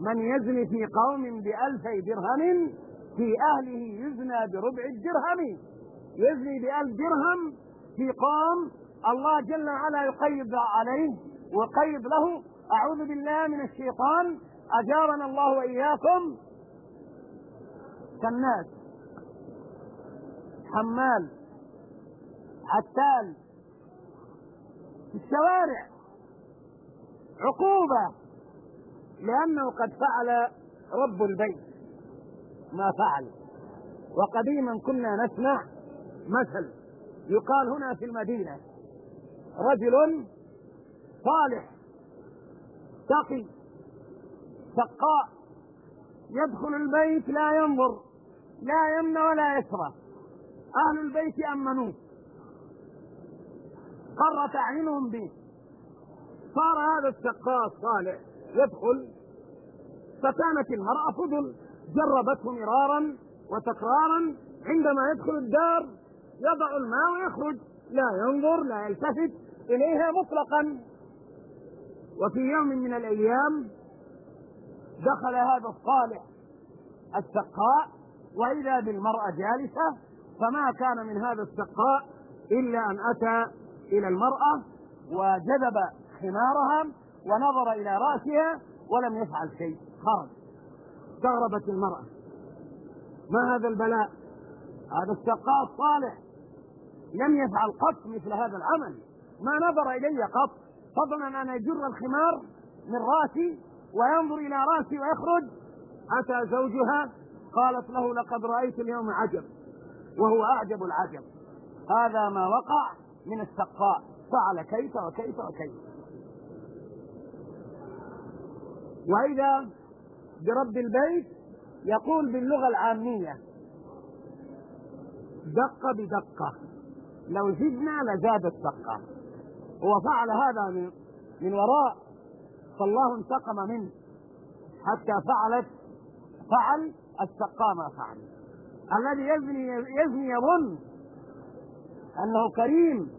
من يزني في قوم بألفي درهم في أهله يزنى بربع الدرهم. يزني بألف درهم في قوم الله جل وعلا يقيد عليه وقيد له. أعوذ بالله من الشيطان. أجارنا الله وإياكم. كالناس. حمال عتال في الشوارع عقوبة لأنه قد فعل رب البيت ما فعل. وقديما كنا نسمع مثل يقال هنا في المدينة رجل صالح تقي سقاء يدخل البيت لا ينظر لا يمنى ولا يسرى أهل البيت أمنوه قرت أعينهم به صار هذا السقاء الصالح يدخل. فكانت المرأة فضل. جربته مرارا وتكرارا. عندما يدخل الدار يضع الماء ويخرج. لا ينظر لا يلتفت إليها مطلقا. وفي يوم من الأيام دخل هذا الصالح السقاء وإذا بالمرأة جالسة فما كان من هذا السقاء إلا أن أتى إلى المرأة وجذب خمارها ونظر إلى رأسها ولم يفعل شيء. خرج. استغربت المرأة. ما هذا البلاء؟ هذا السقاء الصالح. لم يفعل قط مثل هذا العمل. ما نظر إلي قط. فضلا أن يجر الخمار من رأسي وينظر إلى رأسي ويخرج. أتى زوجها. قالت له لقد رأيت اليوم عجب. وهو أعجب العجب. هذا ما وقع من السقاء. فعل كيف وكيف وكيف. وإذا برب البيت يقول باللغة العامية دقة بدقة. لو زدنا لزادت دقة هو فعل هذا من, من وراء فالله انتقم منه. حتى فعلت فعل السقا ما فعل. الذي يزني يزني يظن أنه كريم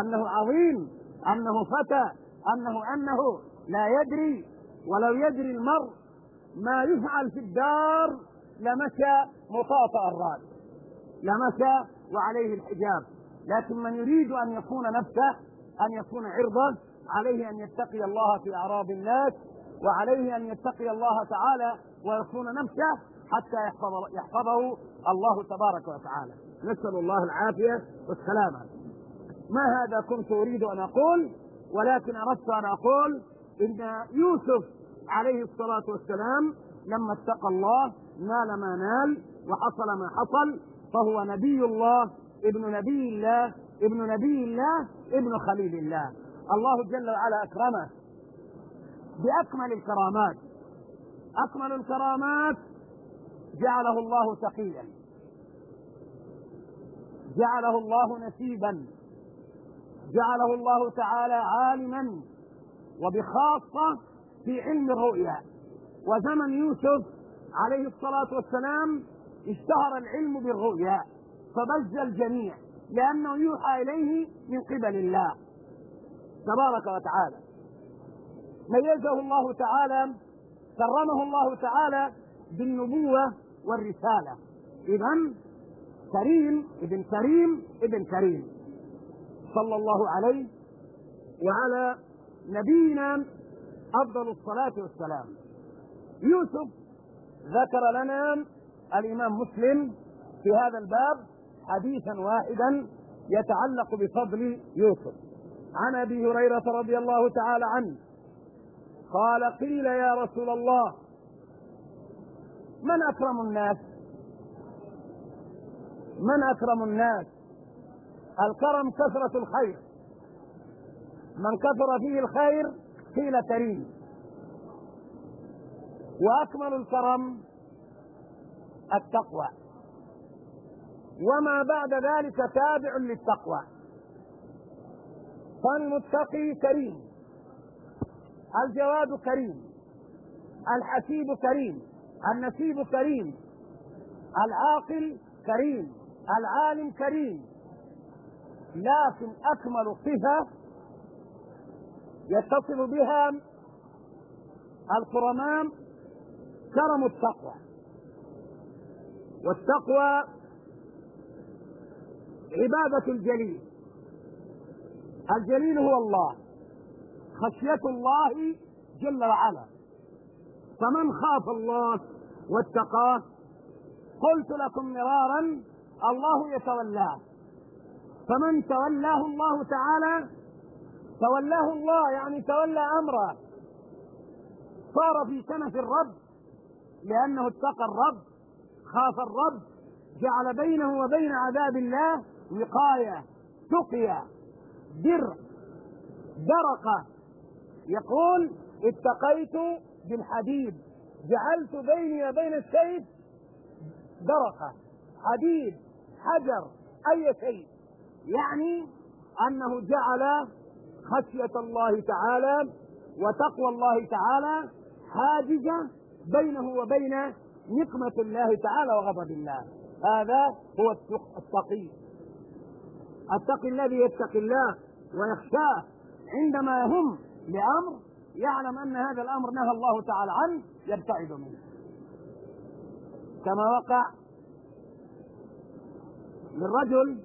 أنه عظيم أنه فتى أنه أنه لا يدري ولو يدري المرء ما يفعل في الدار لمشى مطاطا الراس لمشى وعليه الحجاب. لكن من يريد أن يكون نفسه أن يكون عرضه عليه أن يتقي الله في أعراض الناس وعليه أن يتقي الله تعالى ويكون نفسه حتى يحفظ يحفظه الله تبارك وتعالى. نسأل الله العافية والسلامة ما هذا كنت أريد أن أقول ولكن أردت أن أقول إن يوسف عليه الصلاة والسلام لما اتقى الله نال ما نال وحصل ما حصل فهو نبي الله ابن نبي الله ابن نبي الله ابن خليل الله. الله جل وعلا أكرمه بأكمل الكرامات. أكمل الكرامات جعله الله تقيا جعله الله نسيبا. جعله الله تعالى عالما وبخاصة في علم الرؤيا. وزمن يوسف عليه الصلاة والسلام اشتهر العلم بالرؤيا فبز الجميع لأنه يوحى إليه من قبل الله. تبارك وتعالى. ميزه الله تعالى كرمه الله تعالى بالنبوة والرسالة. إذا كريم ابن كريم ابن كريم. صلى الله عليه وعلى نبينا أفضل الصلاة والسلام. يوسف ذكر لنا الإمام مسلم في هذا الباب حديثا واحدا يتعلق بفضل يوسف. عن أبي هريرة رضي الله تعالى عنه قال قيل يا رسول الله من أكرم الناس؟ من أكرم الناس؟ الكرم كثرة الخير. من كثر فيه الخير قيل كريم وأكمل الكرم التقوى. وما بعد ذلك تابع للتقوى. فالمتقي كريم. الجواد كريم. الحسيب كريم. النسيب كريم العاقل كريم العالم كريم. لكن أكمل صفة يتصل بها الكرماء كرم التقوى. والتقوى عبادة الجليل. الجليل هو الله خشية الله جل وعلا. فمن خاف الله واتقاه قلت لكم مرارا الله يتولاه. فمن تولاه الله تعالى تولاه الله يعني تولى أمره. صار في كنف الرب لأنه اتقى الرب خاف الرب جعل بينه وبين عذاب الله وقاية تقي در درقة. يقول اتقيت بالحديد. جعلت بيني وبين السيف درقة حديد حجر أي شيء. يعني أنه جعل خشية الله تعالى وتقوى الله تعالى حاجزه بينه وبين نقمة الله تعالى وغضب الله. هذا هو التقي. التقي الذي يتقي الله ويخشاه عندما يهم لأمر يعلم أن هذا الأمر نهى الله تعالى عنه يبتعد منه. كما وقع للرجل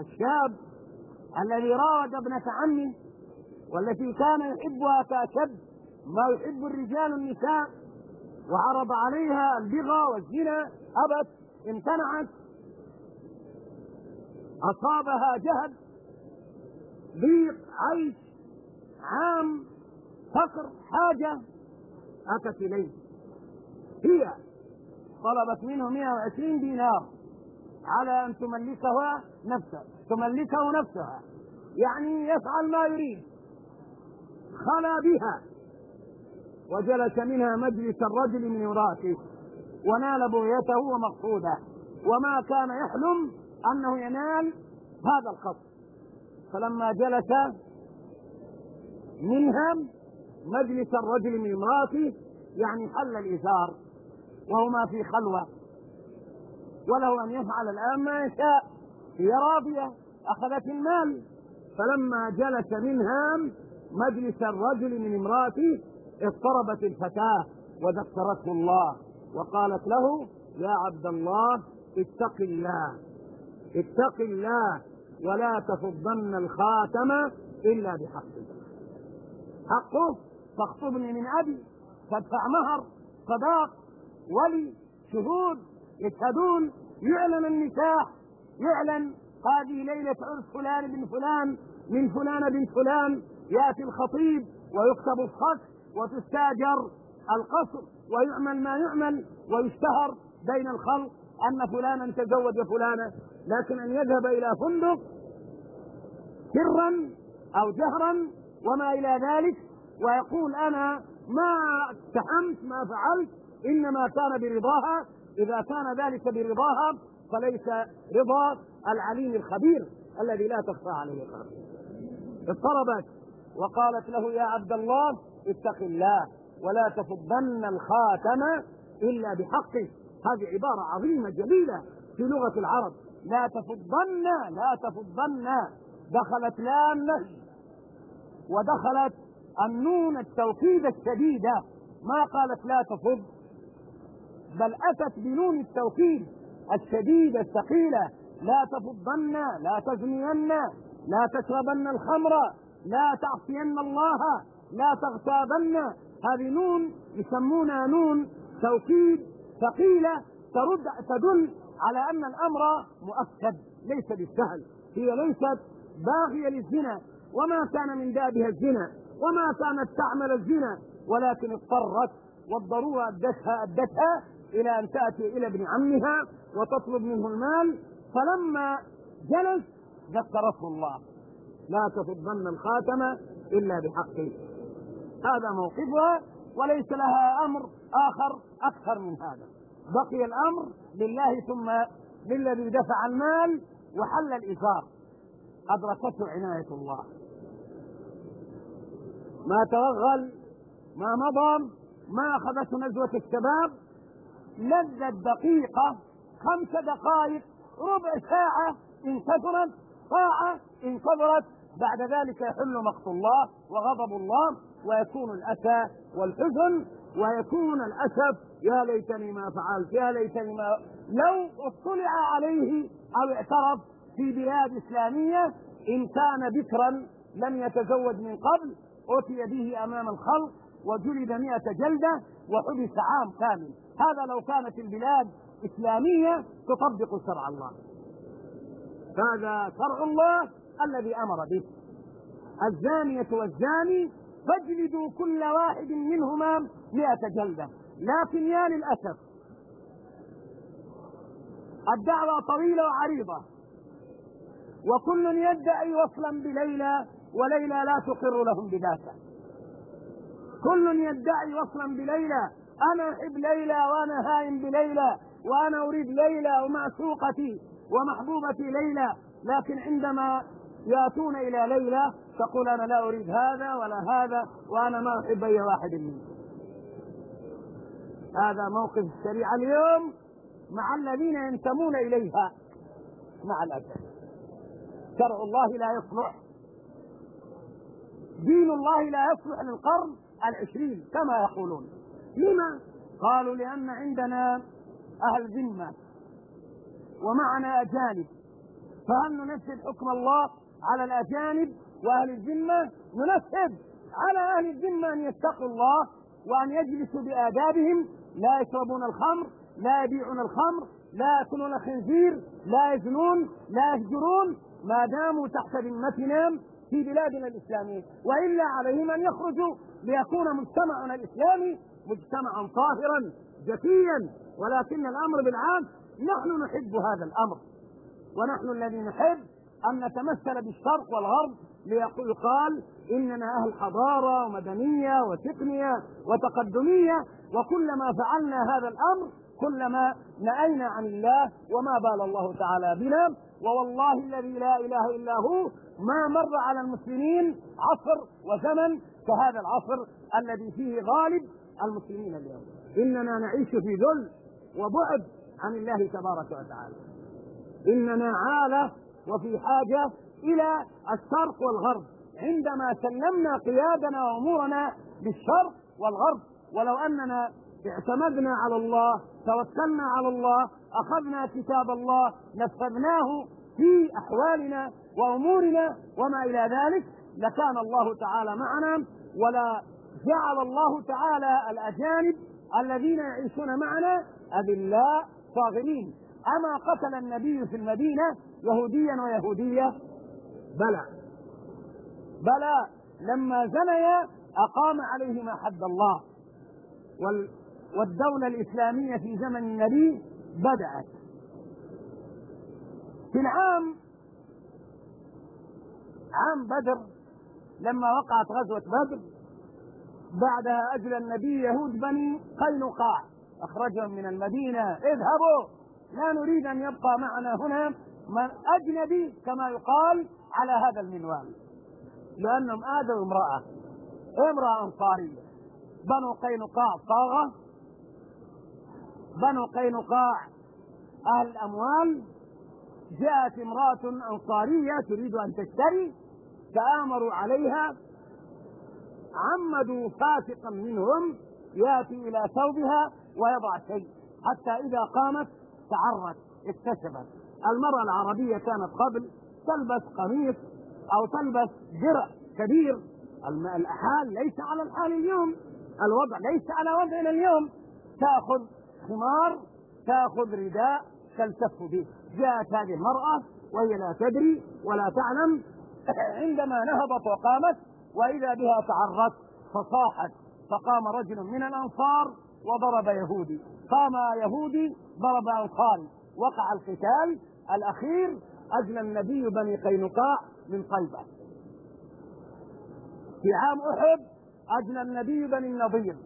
الشاب الذي راود ابنة عمه والتي كان يحبها كأشد ما يحب الرجال النساء وعرض عليها البغى والزنا أبت امتنعت أصابها جهد ضيق عيش عام فقر حاجة أتت إليه. هي طلبت منه 120 دينار على أن تملكها نفسها تملكه نفسها. يعني يفعل ما يريد. خلا بها. وجلس منها مجلس الرجل من امرأته. ونال بغيته ومقصوده. وما كان يحلم أنه ينال هذا القصد. فلما جلس منها مجلس الرجل من امرأته يعني حل الإزار وهما في خلوة. وله أن يفعل الآن ما يشاء. هي راضية أخذت المال. فلما جلس منها مجلس الرجل من امرأته اضطربت الفتاة وذكرته الله وقالت له يا عبد الله اتق الله اتق الله ولا تفضن الخاتم إلا بحقه حقه؟ فاخطبني من أبي فادفع مهر صداق ولي شهود يشهدون يعلن النكاح يعلن هذه ليلة عرس فلان بن فلان من فلان بن فلان يأتي الخطيب ويكتب الصك وتستاجر القصر ويعمل ما يعمل ويشتهر بين الخلق أن فلانا تزوج فلانة لكن أن يذهب إلى فندق سرا أو جهرا وما إلى ذلك ويقول أنا ما اقتحمت ما فعلت إنما كان برضاها. إذا كان ذلك برضاها فليس رضا العليم الخبير الذي لا تخفى عليه الخبير. اضطربت وقالت له يا عبد الله اتق الله ولا تفضن الخاتم إلا بحقه هذه عبارة عظيمة جميلة في لغة العرب. لا تفضن لا تفضن. دخلت لا النهي ودخلت النون التوكيد الشديده ما قالت لا تفض. بل أتت بنون التوكيد الشديده الثقيلة. لا تفضن لا تزنين لا تشربن الخمر لا تعصين الله لا تغتابن. هذه نون يسمونها نون توكيد ثقيلة. ترد تدل على أن الأمر مؤكد ليس بالسهل. هي ليست باغية للزنا. وما كان من دابها الزنا. وما كانت تعمل الزنا ولكن اضطرت والضرورة أدتها أدتها إلى أن تأتي إلى ابن عمها وتطلب منه المال. فلما جلس ذكرته الله. لا تفضن الخاتم إلا بحقه هذا موقفها وليس لها أمر آخر أكثر من هذا. بقي الأمر لله ثم للذي دفع المال وحل الإيثار أدركته عناية الله. ما توغل ما مضى ما أخذته نزوة الشباب. لذة دقيقة خمس دقائق ربع ساعة إن كثرت ساعة إن كبرت بعد ذلك يحل مقت الله وغضب الله ويكون الأسى والحزن ويكون الأسف. يا ليتني ما فعلت يا ليتني ما لو اطلع عليه أو اعترف في بلاد إسلامية إن كان بكرا لم يتزوج من قبل أتي به أمام الخلق وجلد مئة جلدة وحبس عام كامل. هذا لو كانت البلاد إسلامية تطبق شرع الله. هذا شرع الله الذي أمر به. الزانية والزاني فاجلدوا كل واحد منهما مئة جلدة. لكن يا للأسف الدعوة طويلة وعريضة. وكل يدعي وصلا بليلى وليلى لا تقر لهم بذاته كل يدعي وصلا بليلى أنا أحب ليلى وأنا هائم بليلى وأنا أريد ليلى ومعشوقتي ومحبوبتي ليلى لكن عندما يأتون إلى ليلى تقول أنا لا أريد هذا ولا هذا وأنا ما أحب أي واحد منهم. هذا موقف الشريعه اليوم مع الذين ينتمون إليها مع الاسف شرع الله لا يصلح. دين الله لا يصلح للقرن العشرين كما يقولون. لما؟ قالوا لأن عندنا أهل ذمة ومعنا أجانب. فهل ننفذ حكم الله على الأجانب وأهل الذمة؟ ننفذ على أهل الذمة أن يتقوا الله وأن يجلسوا بآدابهم. لا يشربون الخمر لا يبيعون الخمر لا يأكلون الخنزير لا يزنون لا يهجرون. ما داموا تحت ذمتنا في بلادنا الإسلامية وإلا عليهم أن يخرجوا ليكون مجتمعنا الإسلامي مجتمعا طاهرا زكيا ولكن الأمر بالعام نحن نحب هذا الأمر ونحن الذي نحب أن نتمثل بالشرق والغرب ليقال إننا أهل حضارة ومدنية وتقنية وتقدمية وكلما فعلنا هذا الأمر كلما نأينا عن الله وما بال الله تعالى بنا ووالله الذي لا إله إلا هو ما مر على المسلمين عصر وزمن كهذا العصر الذي فيه غالب المسلمين اليوم. إننا نعيش في ذل وبعد عن الله تبارك وتعالى. إننا عاله وفي حاجة إلى الشرق والغرب. عندما سلمنا قيادنا وأمورنا للشرق والغرب ولو أننا اعتمدنا على الله توكلنا على الله أخذنا كتاب الله نفذناه في أحوالنا وأمورنا وما إلى ذلك لكان الله تعالى معنا ولا جعل الله تعالى الأجانب الذين يعيشون معنا أذلاء صاغرين. أما قتل النبي في المدينة يهوديا ويهودية بلى. بلى. لما زنيا أقام عليهما حد الله والدولة الإسلامية في زمن النبي بدأت. في العام عام بدر لما وقعت غزوة بدر بعدها أجل النبي يهود بني قينقاع أخرجهم من المدينة. اذهبوا! لا نريد أن يبقى معنا هنا من أجنبي كما يقال على هذا المنوال. لأنهم آذوا امرأة امرأة أنصارية. بنو قينقاع صاغة بنو قينقاع أهل الأموال. جاءت امرأة أنصارية تريد أن تشتري تآمروا عليها عمدوا فاسقا منهم يأتي إلى ثوبها ويضع شيء حتى إذا قامت تعرت اكتشفت. المرأة العربية كانت قبل تلبس قميص أو تلبس درع كبير. الحال ليس على الحال اليوم الوضع ليس على وضعنا اليوم. تأخذ خمار تأخذ رداء تلتف به. جاءت هذه المرأة وهي لا تدري ولا تعلم. عندما نهضت وقامت وإذا بها تعرت فصاحت فقام رجل من الأنصار وضرب يهودي. قام يهودي ضرب أنصاري. وقع القتال الأخير أجل النبي بني قينقاع من قلبة. في عام أحد أجل النبي بني النضير.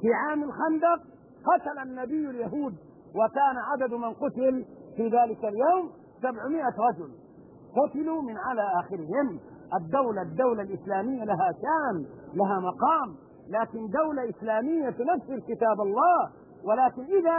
في عام الخندق قتل النبي اليهود وكان عدد من قتل في ذلك اليوم سبعمائة رجل قتلوا من على آخرهم. الدولة الدولة الإسلامية لها شان لها مقام لكن دولة إسلامية تنفذ كتاب الله. ولكن إذا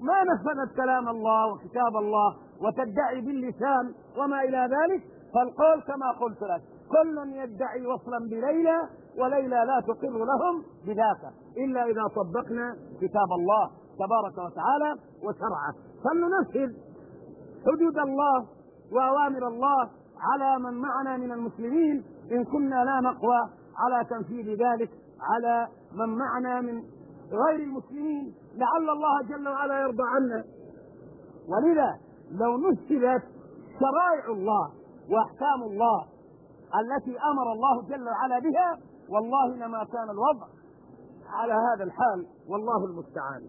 ما نفذت كلام الله وكتاب الله وتدعي باللسان وما إلى ذلك فالقول كما قلت لك كل يدعي وصلا بليلى وليلى لا تقر لهم بذاك إلا إذا طبقنا كتاب الله تبارك وتعالى وشرعه. فلننفذ حدود الله وأوامر الله على من معنا من المسلمين. إن كنا لا نقوى على تنفيذ ذلك على من معنا من غير المسلمين. لعل الله جل وعلا يرضى عنا. ولذا لو نفذت شرائع الله وأحكام الله التي أمر الله جل وعلا بها والله لما كان الوضع على هذا الحال والله المستعان.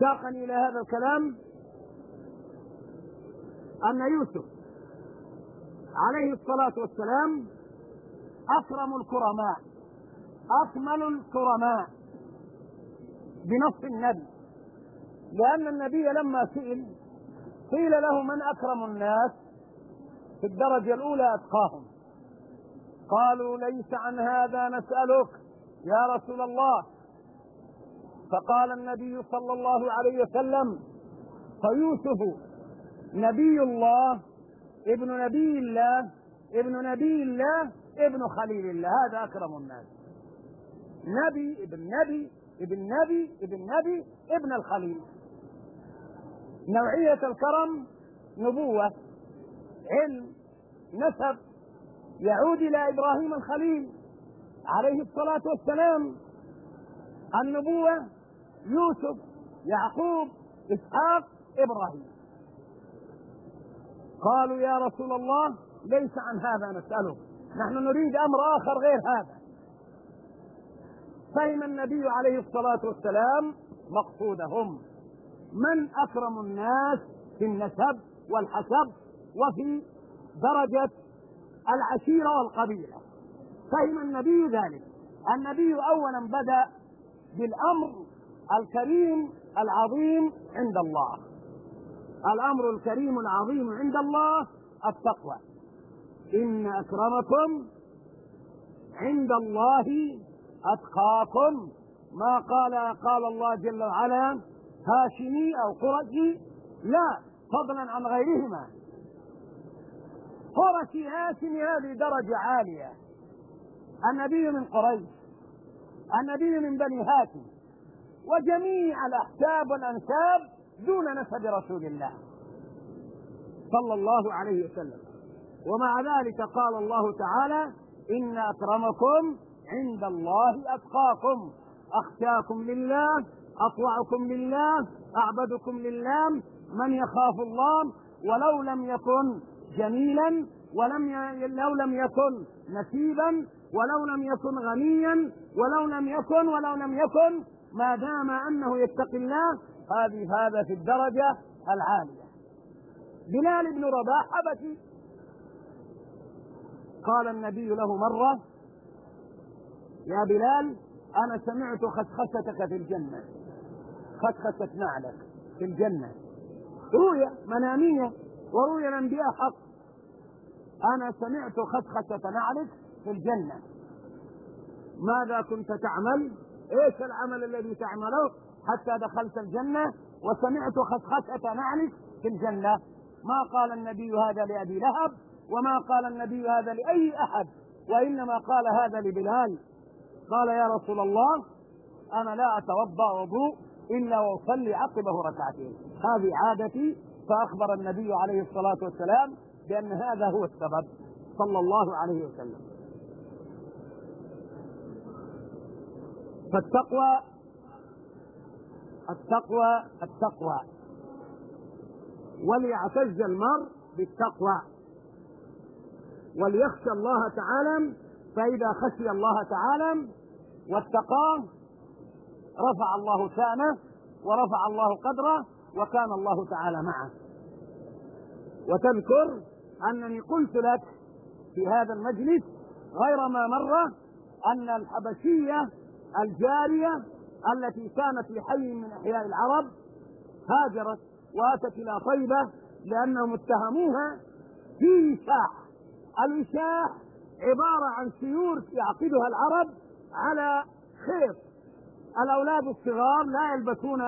ساقني إلى هذا الكلام. أن يوسف عليه الصلاة والسلام أكرم الكرماء أكمل الكرماء بنص النبي. لأن النبي لما سئل قيل له من أكرم الناس؟ في الدرجة الأولى أتقاهم. قالوا ليس عن هذا نسألك يا رسول الله. فقال النبي صلى الله عليه وسلم فيوسف نبي الله ابن نبي الله ابن نبي الله ابن خليل الله هذا أكرم الناس. نبي ابن نبي ابن نبي ابن نبي ابن الخليل. نوعية الكرم نبوة علم نسب يعود إلى إبراهيم الخليل عليه الصلاة والسلام. النبوة يوسف يعقوب إسحاق إبراهيم. قالوا يا رسول الله ليس عن هذا نسألك. نحن نريد أمر آخر غير هذا. فهم النبي عليه الصلاة والسلام مقصودهم. من أكرم الناس في النسب والحسب وفي درجة العشيرة والقبيلة. فهم النبي ذلك. النبي أولا بدأ بالأمر الكريم العظيم عند الله. الأمر الكريم العظيم عند الله التقوى. إن أكرمكم عند الله أتقاكم. ما قال قال الله جل وعلا هاشمي أو قرشي لا فضلا عن غيرهما. قرشي هاشمي هذه درجة عالية. النبي من قريش النبي من بني هاشم وجميع الأحساب والأنساب دون نسب رسول الله صلى الله عليه وسلم. ومع ذلك قال الله تعالى إن أكرمكم عند الله أتقاكم. أخشاكم لله أطوعكم لله أعبدكم لله من يخاف الله ولو لم يكن جميلا ولم ي... لو لم يكن نسيبا ولو لم يكن غنيا ولو لم يكن ولو لم يكن ما دام أنه يتقي الله هذه هذا في الدرجة العالية. بلال بن رباح حبشي قال النبي له مرة يا بلال أنا سمعت خسخستك في الجنة. خسخسه نعلك في الجنة. رؤيا منامية ورؤيا الأنبياء حق. أنا سمعت خسخسه نعلك في الجنة. ماذا كنت تعمل؟ إيش العمل الذي تعمله؟ حتى دخلت الجنة وسمعت خسخسه نعلك في الجنة. ما قال النبي هذا لأبي لهب وما قال النبي هذا لأي أحد وإنما قال هذا لبلال. قال يا رسول الله أنا لا أتوضأ وضوء إلا وأصلي عقبه ركعتين. هذه عادتي. فأخبر النبي عليه الصلاة والسلام بأن هذا هو السبب. صلى الله عليه وسلم. فالتقوى التقوى التقوى. وليعتز المرء بالتقوى. وليخشى الله تعالى فإذا خشي الله تعالى واتقاه رفع الله شأنه ورفع الله قدره وكان الله تعالى معه. وتذكر أنني قلت لك في هذا المجلس غير ما مر أن الحبشية الجارية التي كانت لحي من أحياء العرب هاجرت وأتت إلى طيبة لأنهم اتهموها في وشاح الوشاح عبارة عن سيور يعقدها العرب على خيط الأولاد الصغار لا يلبسون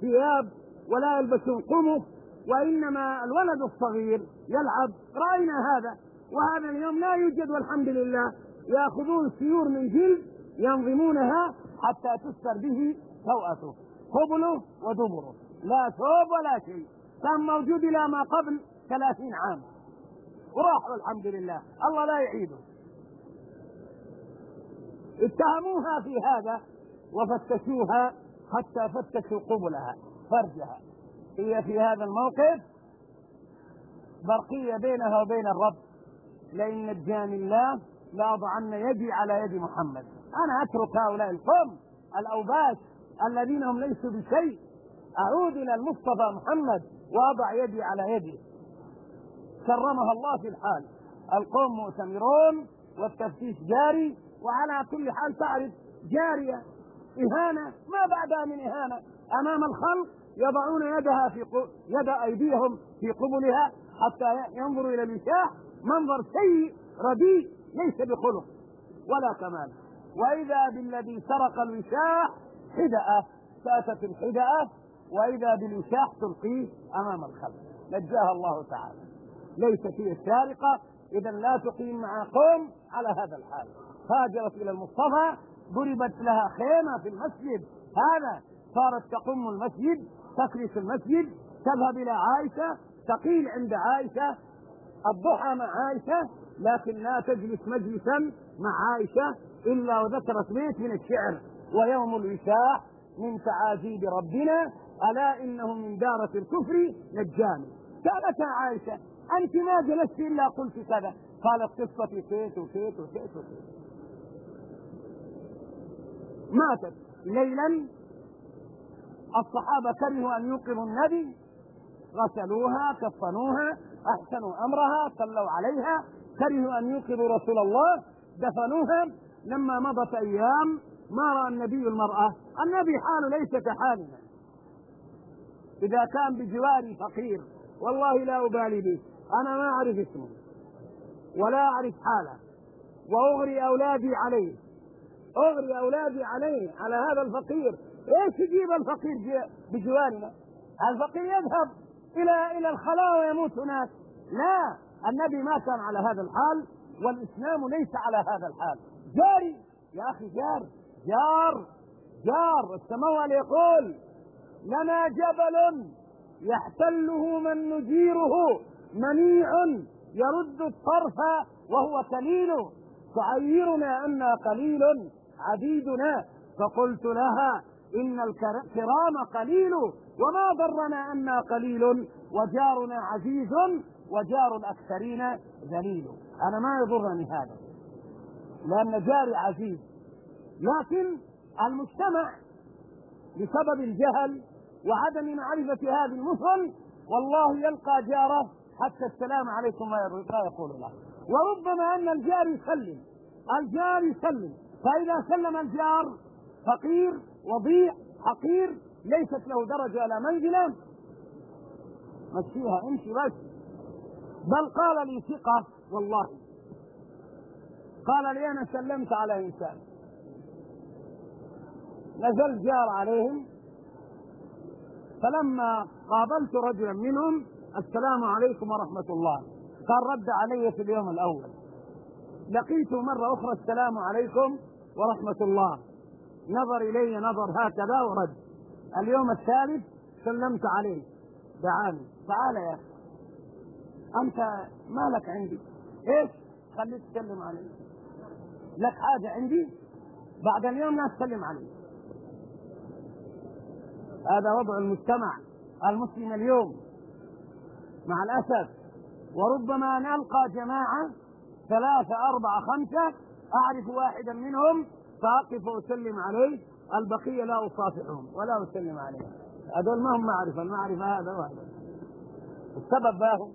ثياب ولا يلبسون قمص وإنما الولد الصغير يلعب. رأينا هذا وهذا اليوم لا يوجد والحمد لله. يأخذون سيور من جلد ينظمونها حتى تستر به سوءته. قبله ودبره. لا ثوب ولا شيء. كان موجود إلى ما قبل ثلاثين عام. وراح والحمد لله. الله لا يعيده. اتهموها في هذا وفتشوها حتى فتشوا قبلها فرجها. هي في هذا الموقف برقية بينها وبين الرب. لئن نجاني الله لأضعن يدي على يد محمد. أنا أترك هؤلاء القوم الأوباش الذين هم ليسوا بشيء. أعود إلى المصطفى محمد وأضع يدي على يده كرمها الله في الحال. القوم مؤتمرون والتفتيش جاري وعلى كل حال تعرف جارية إهانة ما بعدها من إهانة. أمام الخلق يضعون يدها في يد أيديهم في قبلها حتى ينظروا إلى الوشاح منظر سيء رديء ليس بخلق ولا كمال. وإذا بالذي سرق الوشاح حدأة. ساتت الحدأة وإذا بالوشاح تلقيه أمام الخلق نجاها الله تعالى. ليست هي السارقة إذا لا تقيم مع قوم على هذا الحال. هاجرت إلى المصطفى ضربت لها خيمة في المسجد. هذا صارت تقم المسجد تكرس المسجد تذهب إلى عائشة تقيل عند عائشة. الضحى مع عائشة لكن لا تجلس مجلسا مع عائشة. إلا وذكرت بيت من الشعر ويوم الوشاح من تعاجيب ربنا ألا إنه من دارة الكفر نجاني سألتها عائشة أنت ما جلست إلا قلت كذا. قالت قصتي كيت وكيت وكيت وكيت ماتت ليلا. الصحابة كرهوا أن يوقظوا النبي. غسلوها كفنوها أحسنوا أمرها صلوا عليها. كرهوا أن يوقظوا رسول الله. دفنوها. لما مضت أيام ما رأى النبي المرأة. النبي حاله ليس كحالنا. إذا كان بجواري فقير والله لا أبالي به. أنا ما أعرف اسمه ولا أعرف حاله وأغري أولادي عليه. أغري أولادي عليه على هذا الفقير. إيش يجيب الفقير بجوارنا؟ الفقير يذهب إلى إلى الخلاء ويموت هناك. لا النبي ما كان على هذا الحال والإسلام ليس على هذا الحال. جاري. يا أخي جار جار جار. السماوال يقول لنا جبل يحتله من نجيره منيع يرد الطرف وهو كليل تعيرنا أنا قليل عبيدنا فقلت لها إن الكرام قليل وما ضرنا أنا قليل. وجارنا عزيز وجار الأكثرين ذليل. أنا ما يضرني هذا. لأن جاري عزيز. لكن المجتمع بسبب الجهل وعدم معرفة هذه المثل والله يلقى جاره حتى السلام عليكم لا يقول له. وربما أن الجار يسلم. الجار يسلم. فإذا سلم الجار فقير وضيع حقير ليست له درجة ولا منزلة. مشيها امشي بس. بل قال لي ثقة والله. قال لي أنا سلمت على إنسان. نزل جار عليهم. فلما قابلت رجلا منهم السلام عليكم ورحمة الله. قال رد علي في اليوم الأول. لقيته مرة أخرى السلام عليكم ورحمة الله. نظر إلي نظر هكذا ورد. اليوم الثالث سلمت عليه. دعاني. تعال يا أخي. أنت مالك عندي؟ إيش؟ خليك تسلم علي لك حاجة عندي؟ بعد اليوم لا تسلم علي هذا وضع المجتمع المسلم اليوم. مع الأسف وربما نلقى جماعة ثلاثة أربعة خمسة أعرف واحدا منهم فأقف وأسلم عليه. البقية لا أصافحهم ولا أسلم عليهم. هذول ما هم معرفة المعرفة هذا وهذا السبب ما هو؟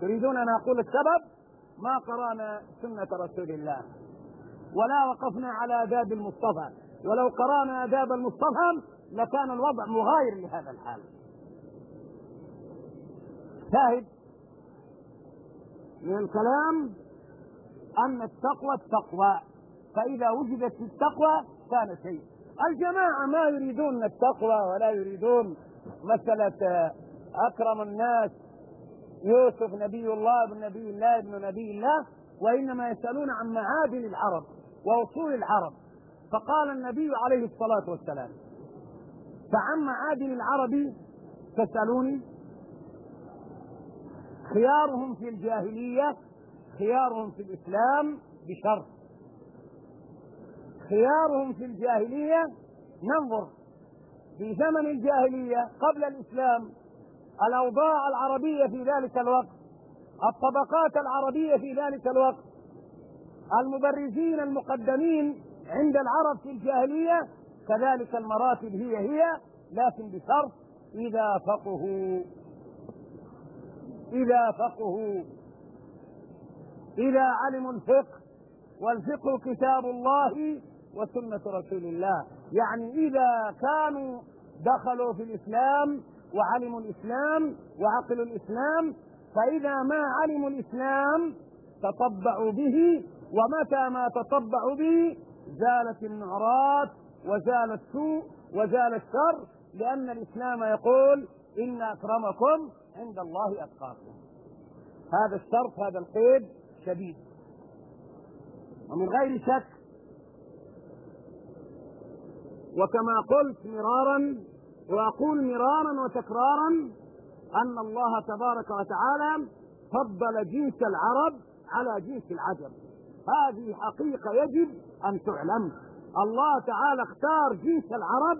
تريدون أن أقول السبب؟ ما قرأنا سنة رسول الله. ولا وقفنا على آداب المصطفى. ولو قرأنا آداب المصطفى لكان الوضع مغاير لهذا الحال. شاهد من الكلام أن التقوى التقوى فإذا وجدت التقوى كان شيء. الجماعة ما يريدون التقوى ولا يريدون مسألة أكرم الناس يوسف نبي الله ابن نبي الله ابن نبي الله وإنما يسألون عن معادن العرب. وأصول العرب. فقال النبي عليه الصلاة والسلام فعن معادن العرب تسألوني خيارهم في الجاهلية خيارهم في الإسلام بشرط خيارهم في الجاهلية ننظر في زمن الجاهلية قبل الإسلام الأوضاع العربية في ذلك الوقت الطبقات العربية في ذلك الوقت المبرزين المقدمين عند العرب في الجاهلية كذلك المراتب هي هي لكن بشرط إذا فقهوا. إذا فقهوا. إذا علموا الفقه والفقه كتاب الله وسنة رسول الله. يعني إذا كانوا دخلوا في الإسلام وعلموا الإسلام وعقلوا الإسلام فإذا ما علموا الإسلام تطبعوا به ومتى ما تطبعوا به زالت النعرات وزال السوء وزال الشر لأن الإسلام يقول إن أكرمكم عند الله أتقاكم. هذا الشرط هذا القيد شديد. ومن غير شك وكما قلت مرارا وأقول مرارا وتكرارا أن الله تبارك وتعالى فضل جنس العرب على جنس العجم. هذه حقيقة يجب أن تعلم. الله تعالى اختار جنس العرب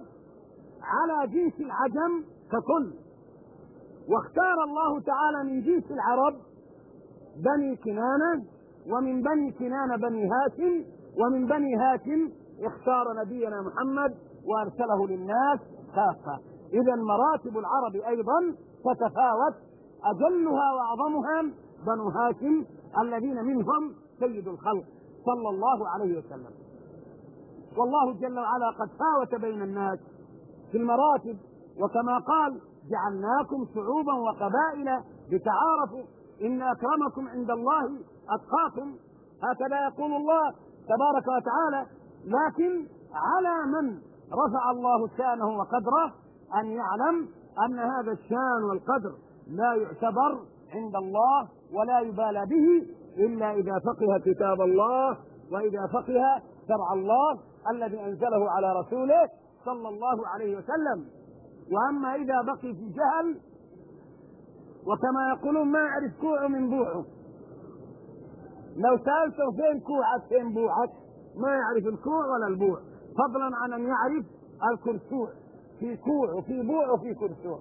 على جنس العجم ككل. واختار الله تعالى من جنس العرب بني كنانة ومن بني كنانة بني هاشم ومن بني هاشم اختار نبينا محمد وأرسله للناس كافه إذا مراتب العرب أيضا تتفاوت. أجلها وأعظمها بنو هاشم الذين منهم سيد الخلق صلى الله عليه وسلم. والله جل وعلا قد فاوت بين الناس في المراتب وكما قال جعلناكم شعوبا وقبائل لتعارفوا إن أكرمكم عند الله أتقاكم. هكذا يقول الله تبارك وتعالى لكن على من رفع الله شانه وقدره؟ أن يعلم أن هذا الشان والقدر لا يعتبر عند الله ولا يبالى به إلا إذا فقه كتاب الله وإذا فقه شرع الله الذي أنزله على رسوله صلى الله عليه وسلم. وأما إذا بقي في جهل وكما يقولون ما يعرف كوعه من بوعه لو سالته فين كوعك فين بوعك؟ ما يعرف الكوع ولا البوع. فضلا عن أن يعرف الكرسوع. في كوع وفي بوع وفي كرسوع.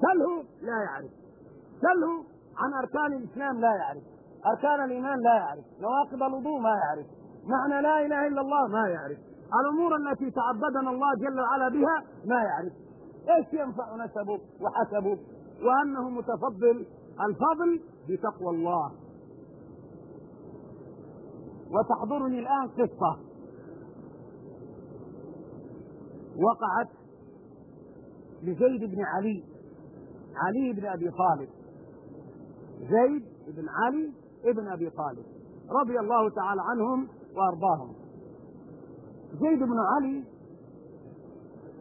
سله لا يعرف. سله عن أركان الإسلام لا يعرف أركان الإيمان لا يعرف نواقض الوضوء ما يعرف معنى لا إله إلا الله ما يعرف الأمور التي تعبدنا الله جل وعلا بها ما يعرف. إيش ينفع نسبه وحسبه وأنه متفضل الفضل بتقوى الله. وتحضرني الآن قصة. وقعت لزيد بن علي علي بن أبي طالب. زيد بن علي بن أبي طالب رضي الله تعالى عنهم وأرضاهم. زيد بن علي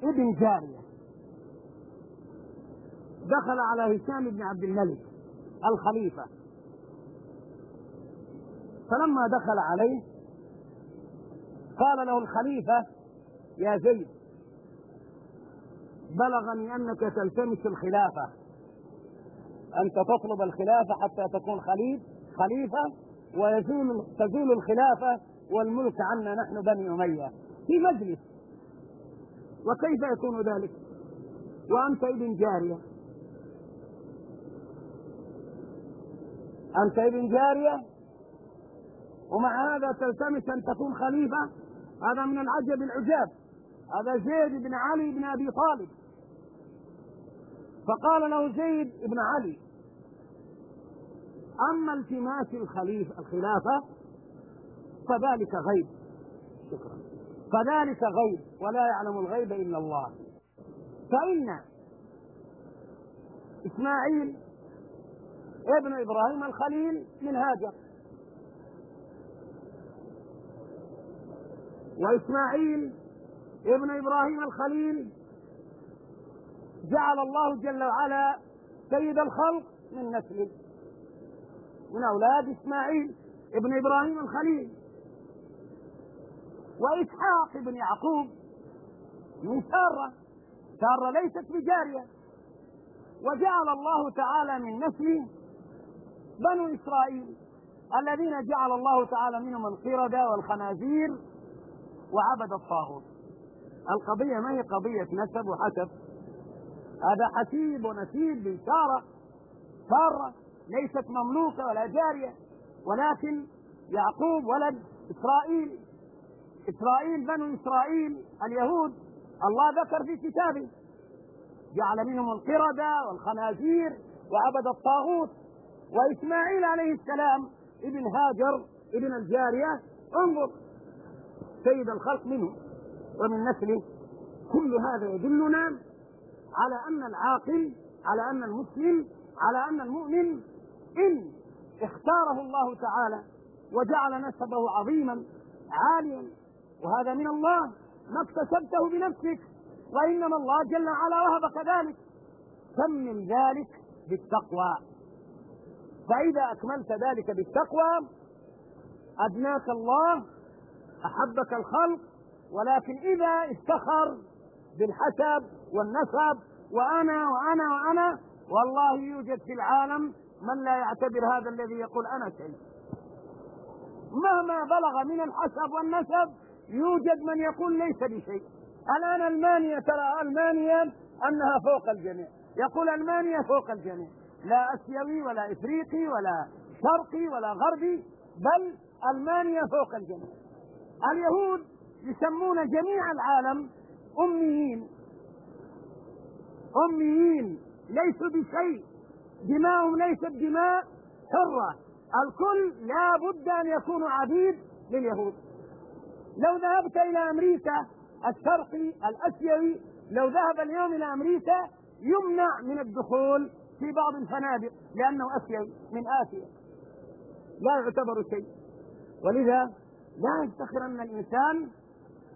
ابن جارية. دخل على هشام بن عبد الملك الخليفة. فلما دخل عليه قال له الخليفة يا زيد بلغني أنك تلتمس الخلافة. أنت تطلب الخلافة حتى تكون خليف خليفة ويزول تزول الخلافة والملك عنا نحن بني أمية. في مجلس. وكيف يكون ذلك؟ وأنت ابن جارية. أنت ابن جارية؟ ومع هذا تلتمس أن تكون خليفة؟ هذا من العجب العجاب. هذا زيد بن علي بن أبي طالب. فقال له زيد بن علي أما التماس الخليفة الخلافة فذلك غيب. شكرا. فذلك غيب ولا يعلم الغيب إلا الله. فإن إسماعيل ابن إبراهيم الخليل من هاجر. وإسماعيل ابن إبراهيم الخليل جعل الله جل وعلا سيد الخلق من نسله من أولاد إسماعيل ابن إبراهيم الخليل. وإسحاق ابن يعقوب من سارة. سارة ليست بجارية. وجعل الله تعالى من نسله بنو إسرائيل الذين جعل الله تعالى منهم القردة والخنازير وعبد الطاغوت. القضية ما هي قضية نسب وحسب؟ هذا حسيب ونسيب بشارة سارة. ليست مملوكة ولا جارية ولكن يعقوب ولد إسرائيل. إسرائيل بنو إسرائيل اليهود. الله ذكر في كتابه. جعل منهم القردة والخنازير وعبد الطاغوت. وإسماعيل عليه السلام ابن هاجر ابن الجارية. انظر سيد الخلق منه ومن نسله كل هذا يدلنا على أن العاقل على أن المسلم على أن المؤمن إن اختاره الله تعالى وجعل نسبه عظيما عاليا. وهذا من الله ما اكتسبته بنفسك وإنما الله جل وعلا وهبك ذلك كمل ذلك بالتقوى؟ فإذا أكملت ذلك بالتقوى أدناك الله أحبك الخلق ولكن إذا افتخر بالحسب والنسب وأنا وأنا وأنا والله يوجد في العالم من لا يعتبر هذا الذي يقول أنا شيء. مهما بلغ من الحسب والنسب يوجد من يقول ليس بشيء الآن ألمانيا ترى ألمانيا أنها فوق الجميع. يقول ألمانيا فوق الجميع. لا آسيوي ولا إفريقي ولا شرقي ولا غربي بل ألمانيا فوق الجميع. اليهود يسمون جميع العالم أميين. أميين ليسوا بشيء. دماؤهم ليست دماء حرة. الكل لا بد أن يكونوا عبيد لليهود. لو ذهبت إلى أمريكا الشرقي الأسيوي لو ذهب اليوم إلى أمريكا يمنع من الدخول في بعض الفنادق لأنه أسيوي من آسيا. لا يعتبر شيء. ولذا لا يفتخرن الإنسان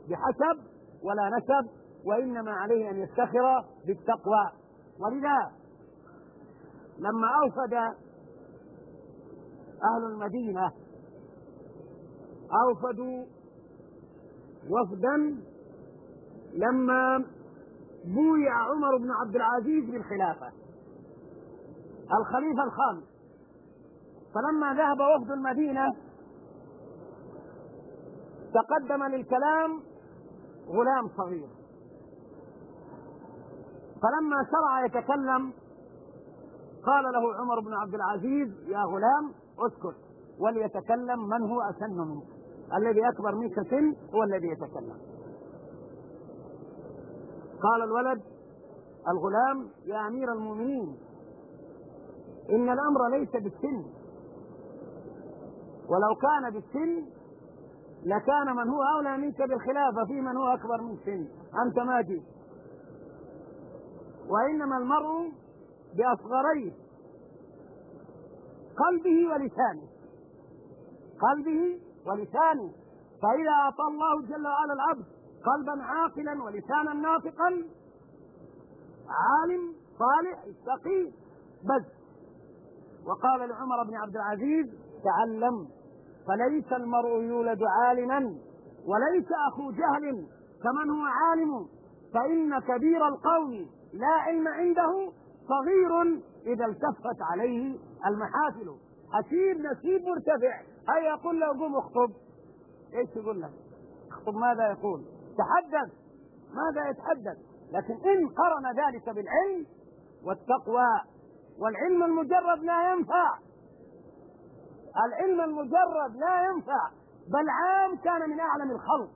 بحسب ولا نسب وإنما عليه أن يفتخر بالتقوى. ولذا لما أوفد أهل المدينة أوفدوا وفدا لما بويع عمر بن عبد العزيز بالخلافة الخليفة الخامس. فلما ذهب وفد المدينة تقدم للكلام غلام صغير. فلما شرع يتكلم قال له عمر بن عبد العزيز يا غلام اسكت وليتكلم من هو أسن منك؟ الذي أكبر منك سن هو الذي يتكلم. قال الولد الغلام يا أمير المؤمنين إن الأمر ليس بالسن ولو كان بالسن لكان من هو أولى منك بالخلافة في من هو أكبر من سن أنت ما جئت وإنما المرء بأصغريه قلبه ولسانه. قلبه ولسانه. فإذا أعطى الله جل وعلا العبد قلبا عاقلا ولسانا ناطقا عالم صالح استقيم بس. وقال لعمر بن عبد العزيز تعلم فليس المرء يولد عالما وليس أخو جهل كمن هو عالم؟ فإن كبير القوم لا علم عنده صغير إذا التفت عليه المحافل. حسيب نسيب مرتفع. هيا يقول له قوم اخطب. إيش يقول له؟ اخطب ماذا يقول؟ تحدث. ماذا يتحدث؟ لكن إن قرن ذلك بالعلم والتقوى والعلم المجرد لا ينفع. العلم المجرد لا ينفع. بل عام كان من أعلم الخلق.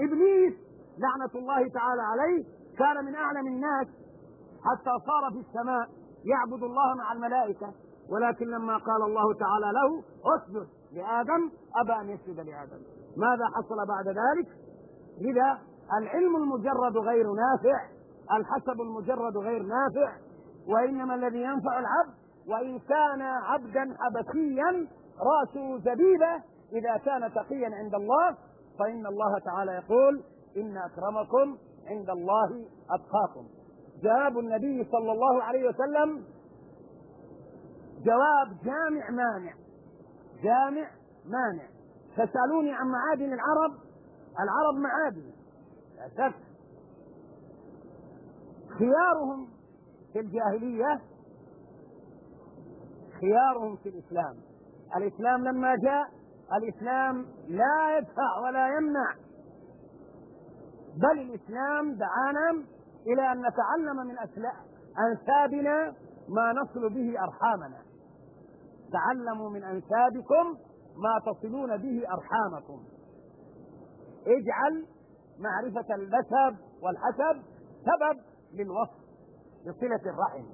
إبليس لعنة الله تعالى عليه كان من أعلم الناس حتى صار في السماء يعبد الله مع الملائكة. ولكن لما قال الله تعالى له أسجد لآدم أبى أن يسجد لآدم. ماذا حصل بعد ذلك؟ لذا العلم المجرد غير نافع الحسب المجرد غير نافع وإنما الذي ينفع العبد وإن كان عبدا حبشيا رأسه زبيبة إذا كان تقيا عند الله فإن الله تعالى يقول إن أكرمكم عند الله أتقاكم. جواب النبي صلى الله عليه وسلم جواب جامع مانع. جامع مانع. تسألوني عن معادن العرب العرب معادن. شك خيارهم في الجاهلية خيارهم في الإسلام. الإسلام لما جاء الإسلام لا يدفع ولا يمنع. بل الإسلام دعانا إلى أن نتعلم من أنسابنا ما نصل به أرحامنا. تعلموا من أنسابكم ما تصلون به أرحامكم. اجعل معرفة النسب والحسب سبب للوصف لصلة الرحم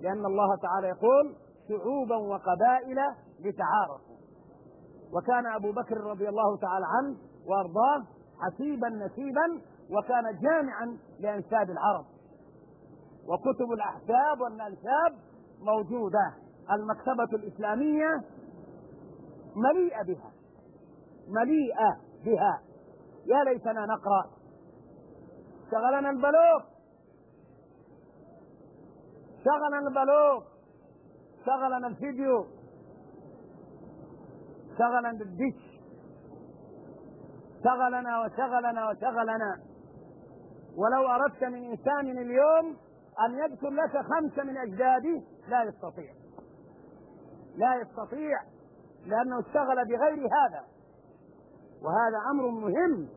لأن الله تعالى يقول شعوبا وقبائل لتعارفوا. وكان أبو بكر رضي الله تعالى عنه وأرضاه حسيبا نسيبا وكان جامعا لأنساب العرب. وكتب الأحساب والأنساب موجودة. المكتبة الإسلامية مليئة بها. مليئة بها. يا ليتنا نقرأ. شغلنا البلوغ. شغلنا البلوغ. شغلنا الفيديو. شغلنا الدش. شغلنا وشغلنا وشغلنا. ولو أردت من إنسان اليوم أن يذكر لك خمسة من أجداده لا يستطيع. لا يستطيع لأنه اشتغل بغير هذا. وهذا أمر مهم.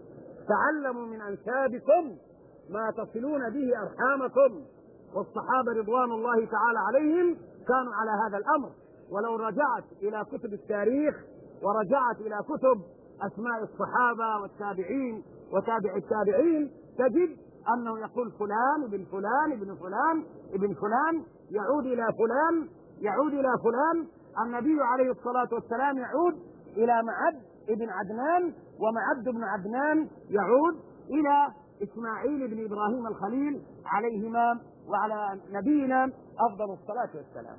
تعلموا من أنسابكم ما تصلون به أرحامكم. والصحابة رضوان الله تعالى عليهم كانوا على هذا الأمر. ولو رجعت إلى كتب التاريخ ورجعت إلى كتب أسماء الصحابة والتابعين وتابع التابعين تجد أنه يقول فلان ابن فلان ابن فلان ابن فلان يعود إلى فلان يعود إلى فلان. النبي عليه الصلاة والسلام يعود إلى معد ابن عدنان ومعد بن عدنان يعود إلى إسماعيل بن إبراهيم الخليل عليهما وعلى نبينا أفضل الصلاة والسلام.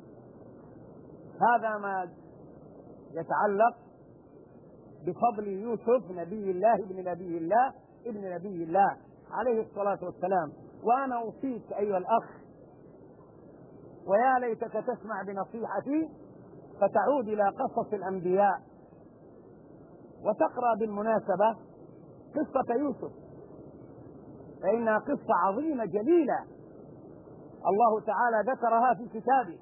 هذا ما يتعلق بفضل يوسف نبي الله ابن نبي الله ابن نبي الله. عليه الصلاة والسلام. وأنا أوصيك أيها الأخ ويا ليتك تسمع بنصيحتي فتعود إلى قصص الأنبياء وتقرأ بالمناسبة قصة يوسف. فإنها قصة عظيمة جليلة. الله تعالى ذكرها في كتابه.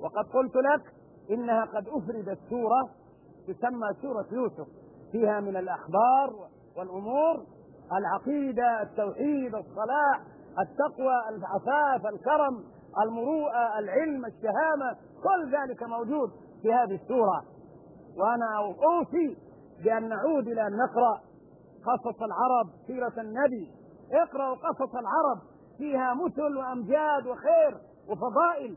وقد قلت لك إنها قد أفردت سورة تسمى سورة يوسف. فيها من الأخبار والأمور العقيدة التوحيد الصلاح التقوى العفاف الكرم المروءة العلم الشهامة كل ذلك موجود في هذه السورة. وأنا أوصي بأن نعود إلى أن نقرأ قصص العرب سيرة النبي. اقرأوا قصص العرب فيها مثل وأمجاد وخير وفضائل.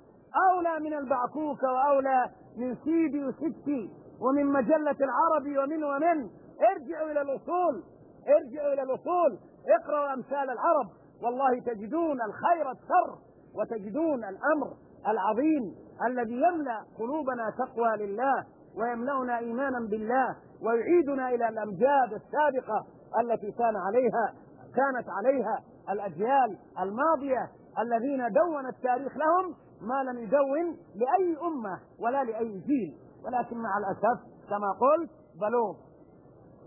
أولى من البعكوك وأولى من سيدي وستي ومن مجلة العربي ومن ومن. ارجعوا إلى الأصول. ارجعوا إلى الأصول. اقرأوا أمثال العرب. والله تجدون الخير السر وتجدون الأمر العظيم الذي يملأ قلوبنا تقوى لله ويملأنا إيمانا بالله ويعيدنا إلى الأمجاد السابقة التي كان عليها كانت عليها الأجيال الماضية الذين دون التاريخ لهم ما لم يدون لأي أمة ولا لأي جيل. ولكن مع الأسف كما قلت بلوغ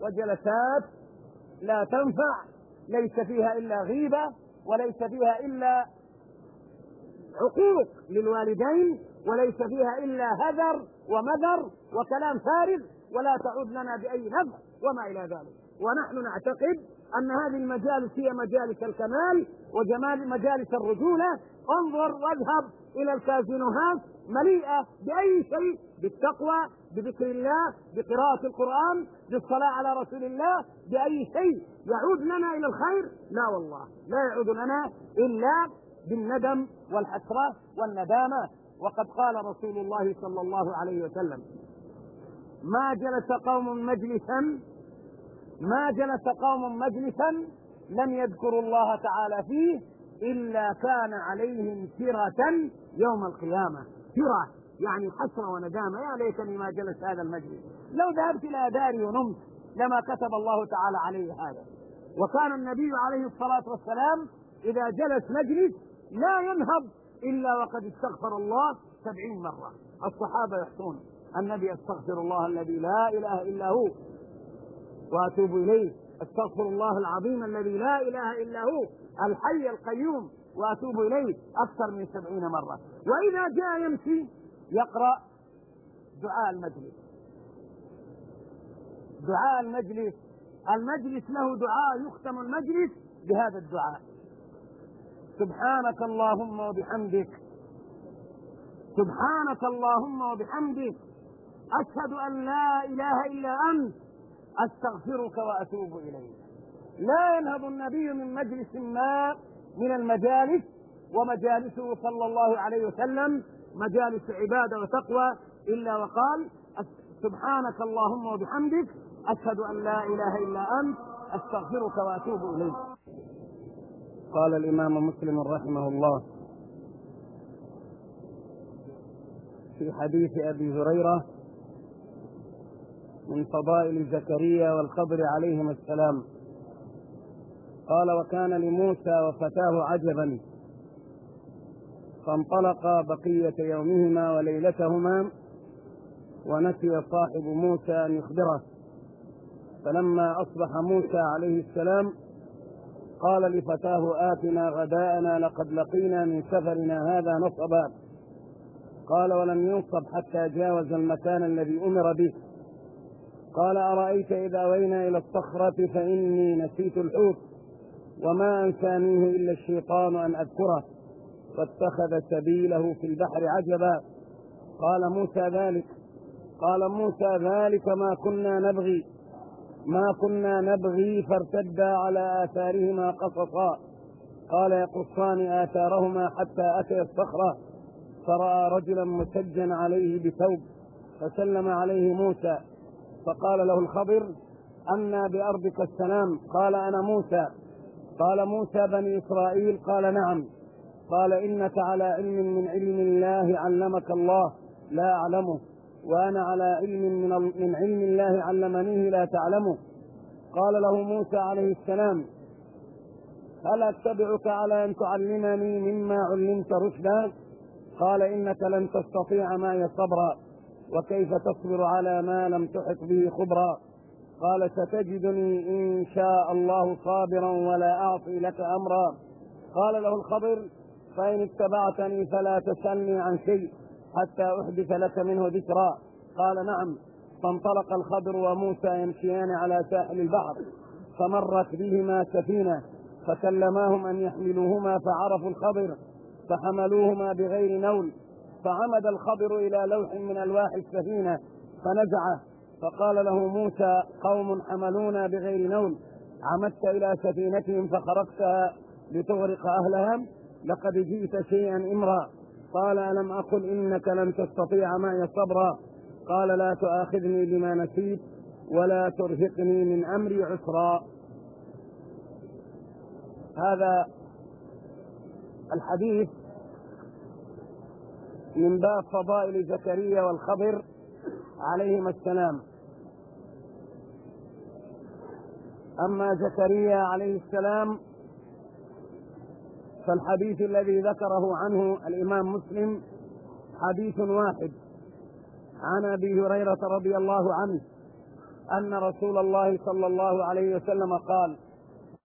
وجلسات لا تنفع ليس فيها إلا غيبة وليس فيها إلا عقوق للوالدين وليس فيها إلا هذر ومذر وكلام فارغ ولا تعود لنا بأي نفع وما إلى ذلك. ونحن نعتقد أن هذه المجالس هي مجالس الكمال وجمال مجالس الرجولة. انظر واذهب إلى الكازينوهات مليئة بأي شيء؟ بالتقوى بذكر الله بقراءة القرآن بالصلاة على رسول الله بأي شيء؟ يعود لنا إلى الخير؟ لا والله لا يعود لنا إلا بالندم والحسرة والندامة. وقد قال رسول الله صلى الله عليه وسلم ما جلس قوم مجلسا ما جلس قوم مجلسا لم يذكروا الله تعالى فيه إلا كان عليهم سرة يوم القيامة. سرة يعني حسرة وندامة. يا ليتني ما جلس هذا المجلس. لو ذهبت إلى داري ونمت لما كتب الله تعالى عليه هذا. وكان النبي عليه الصلاة والسلام إذا جلس مجلس لا ينهض إلا وقد استغفر الله سبعين مرة. الصحابة يحصون النبي أستغفر الله الذي لا إله إلا هو وأتوب إليه. استغفر الله العظيم الذي لا إله إلا هو الحي القيوم وأتوب إليه أكثر من سبعين مرة. وإذا جاء يمشي يقرأ دعاء المجلس. دعاء المجلس المجلس له دعاء يختم المجلس بهذا الدعاء. سبحانك اللهم وبحمدك. سبحانك اللهم وبحمدك. أشهد أن لا إله إلا أنت. أستغفرك وأتوب إليك. لا ينهض النبي من مجلس ما من المجالس ومجالسه صلى الله عليه وسلم مجالس عبادة وتقوى إلا وقال سبحانك اللهم وبحمدك أشهد أن لا إله إلا أنت أستغفرك وأتوب إليك. قال الإمام مسلم رحمه الله في حديث أبي هريرة من فضائل زكريا والخضر عليهما السلام. قال وكان لموسى وفتاه عجبا. فانطلقا بقية يومهما وليلتهما ونسي صاحب موسى أن يخبره فلما أصبح موسى عليه السلام قال لفتاه آتنا غداءنا لقد لقينا من سفرنا هذا نصبا. قال ولم ينصب حتى جاوز المكان الذي أمر به. قال أرأيت إذا وينا إلى الصخرة فإني نسيت الحوت وما أنسانيه إلا الشيطان أن أذكره. فاتخذ سبيله في البحر عجبا. قال موسى ذلك. قال موسى ذلك ما كنا نبغي. ما كنا نبغي فارتدا على آثارهما قصصا. قال يقصان آثارهما حتى أتي الصخرة. فرأى رجلا مسجا عليه بثوب فسلم عليه موسى. فقال له الخضر أنا بأرضك السلام. قال أنا موسى. قال موسى بني إسرائيل. قال نعم. قال إنك على علم من علم الله علمك الله. لا أعلمه. وأنا على علم من, من علم الله علمنيه لا تعلمه. قال له موسى عليه السلام هل أتبعك على أن تعلمني مما علمت رشدا؟ قال إنك لن تستطيع معي صبرا وكيف تصبر على ما لم تحط به خبرا؟ قال ستجدني إن شاء الله صابرا ولا أعصي لك أمرا. قال له الخضر فإن اتبعتني فلا تسألني عن شيء حتى أحدث لك منه ذكرا. قال نعم. فانطلق الخضر وموسى يمشيان على ساحل البحر فمرت بهما سفينة فكلماهم أن يحملوهما فعرفوا الخضر فحملوهما بغير نول فعمد الخضر إلى لوح من ألواح السفينة فنزعه. فقال له موسى قوم حملونا بغير نول عمدت إلى سفينتهم فخرقتها لتغرق أهلها. لقد جئت شيئا إمرا. قال ألم أقل إنك لن تستطيع معي صبرا قال لا تؤاخذني بما نسيت ولا ترهقني من أمري عسرا. هذا الحديث من باب فضائل زكريا والخضر عليهما السلام. أما زكريا عليه السلام فالحديث الذي ذكره عنه الإمام مسلم حديث واحد. عن أبي هريرة رضي الله عنه أن رسول الله صلى الله عليه وسلم قال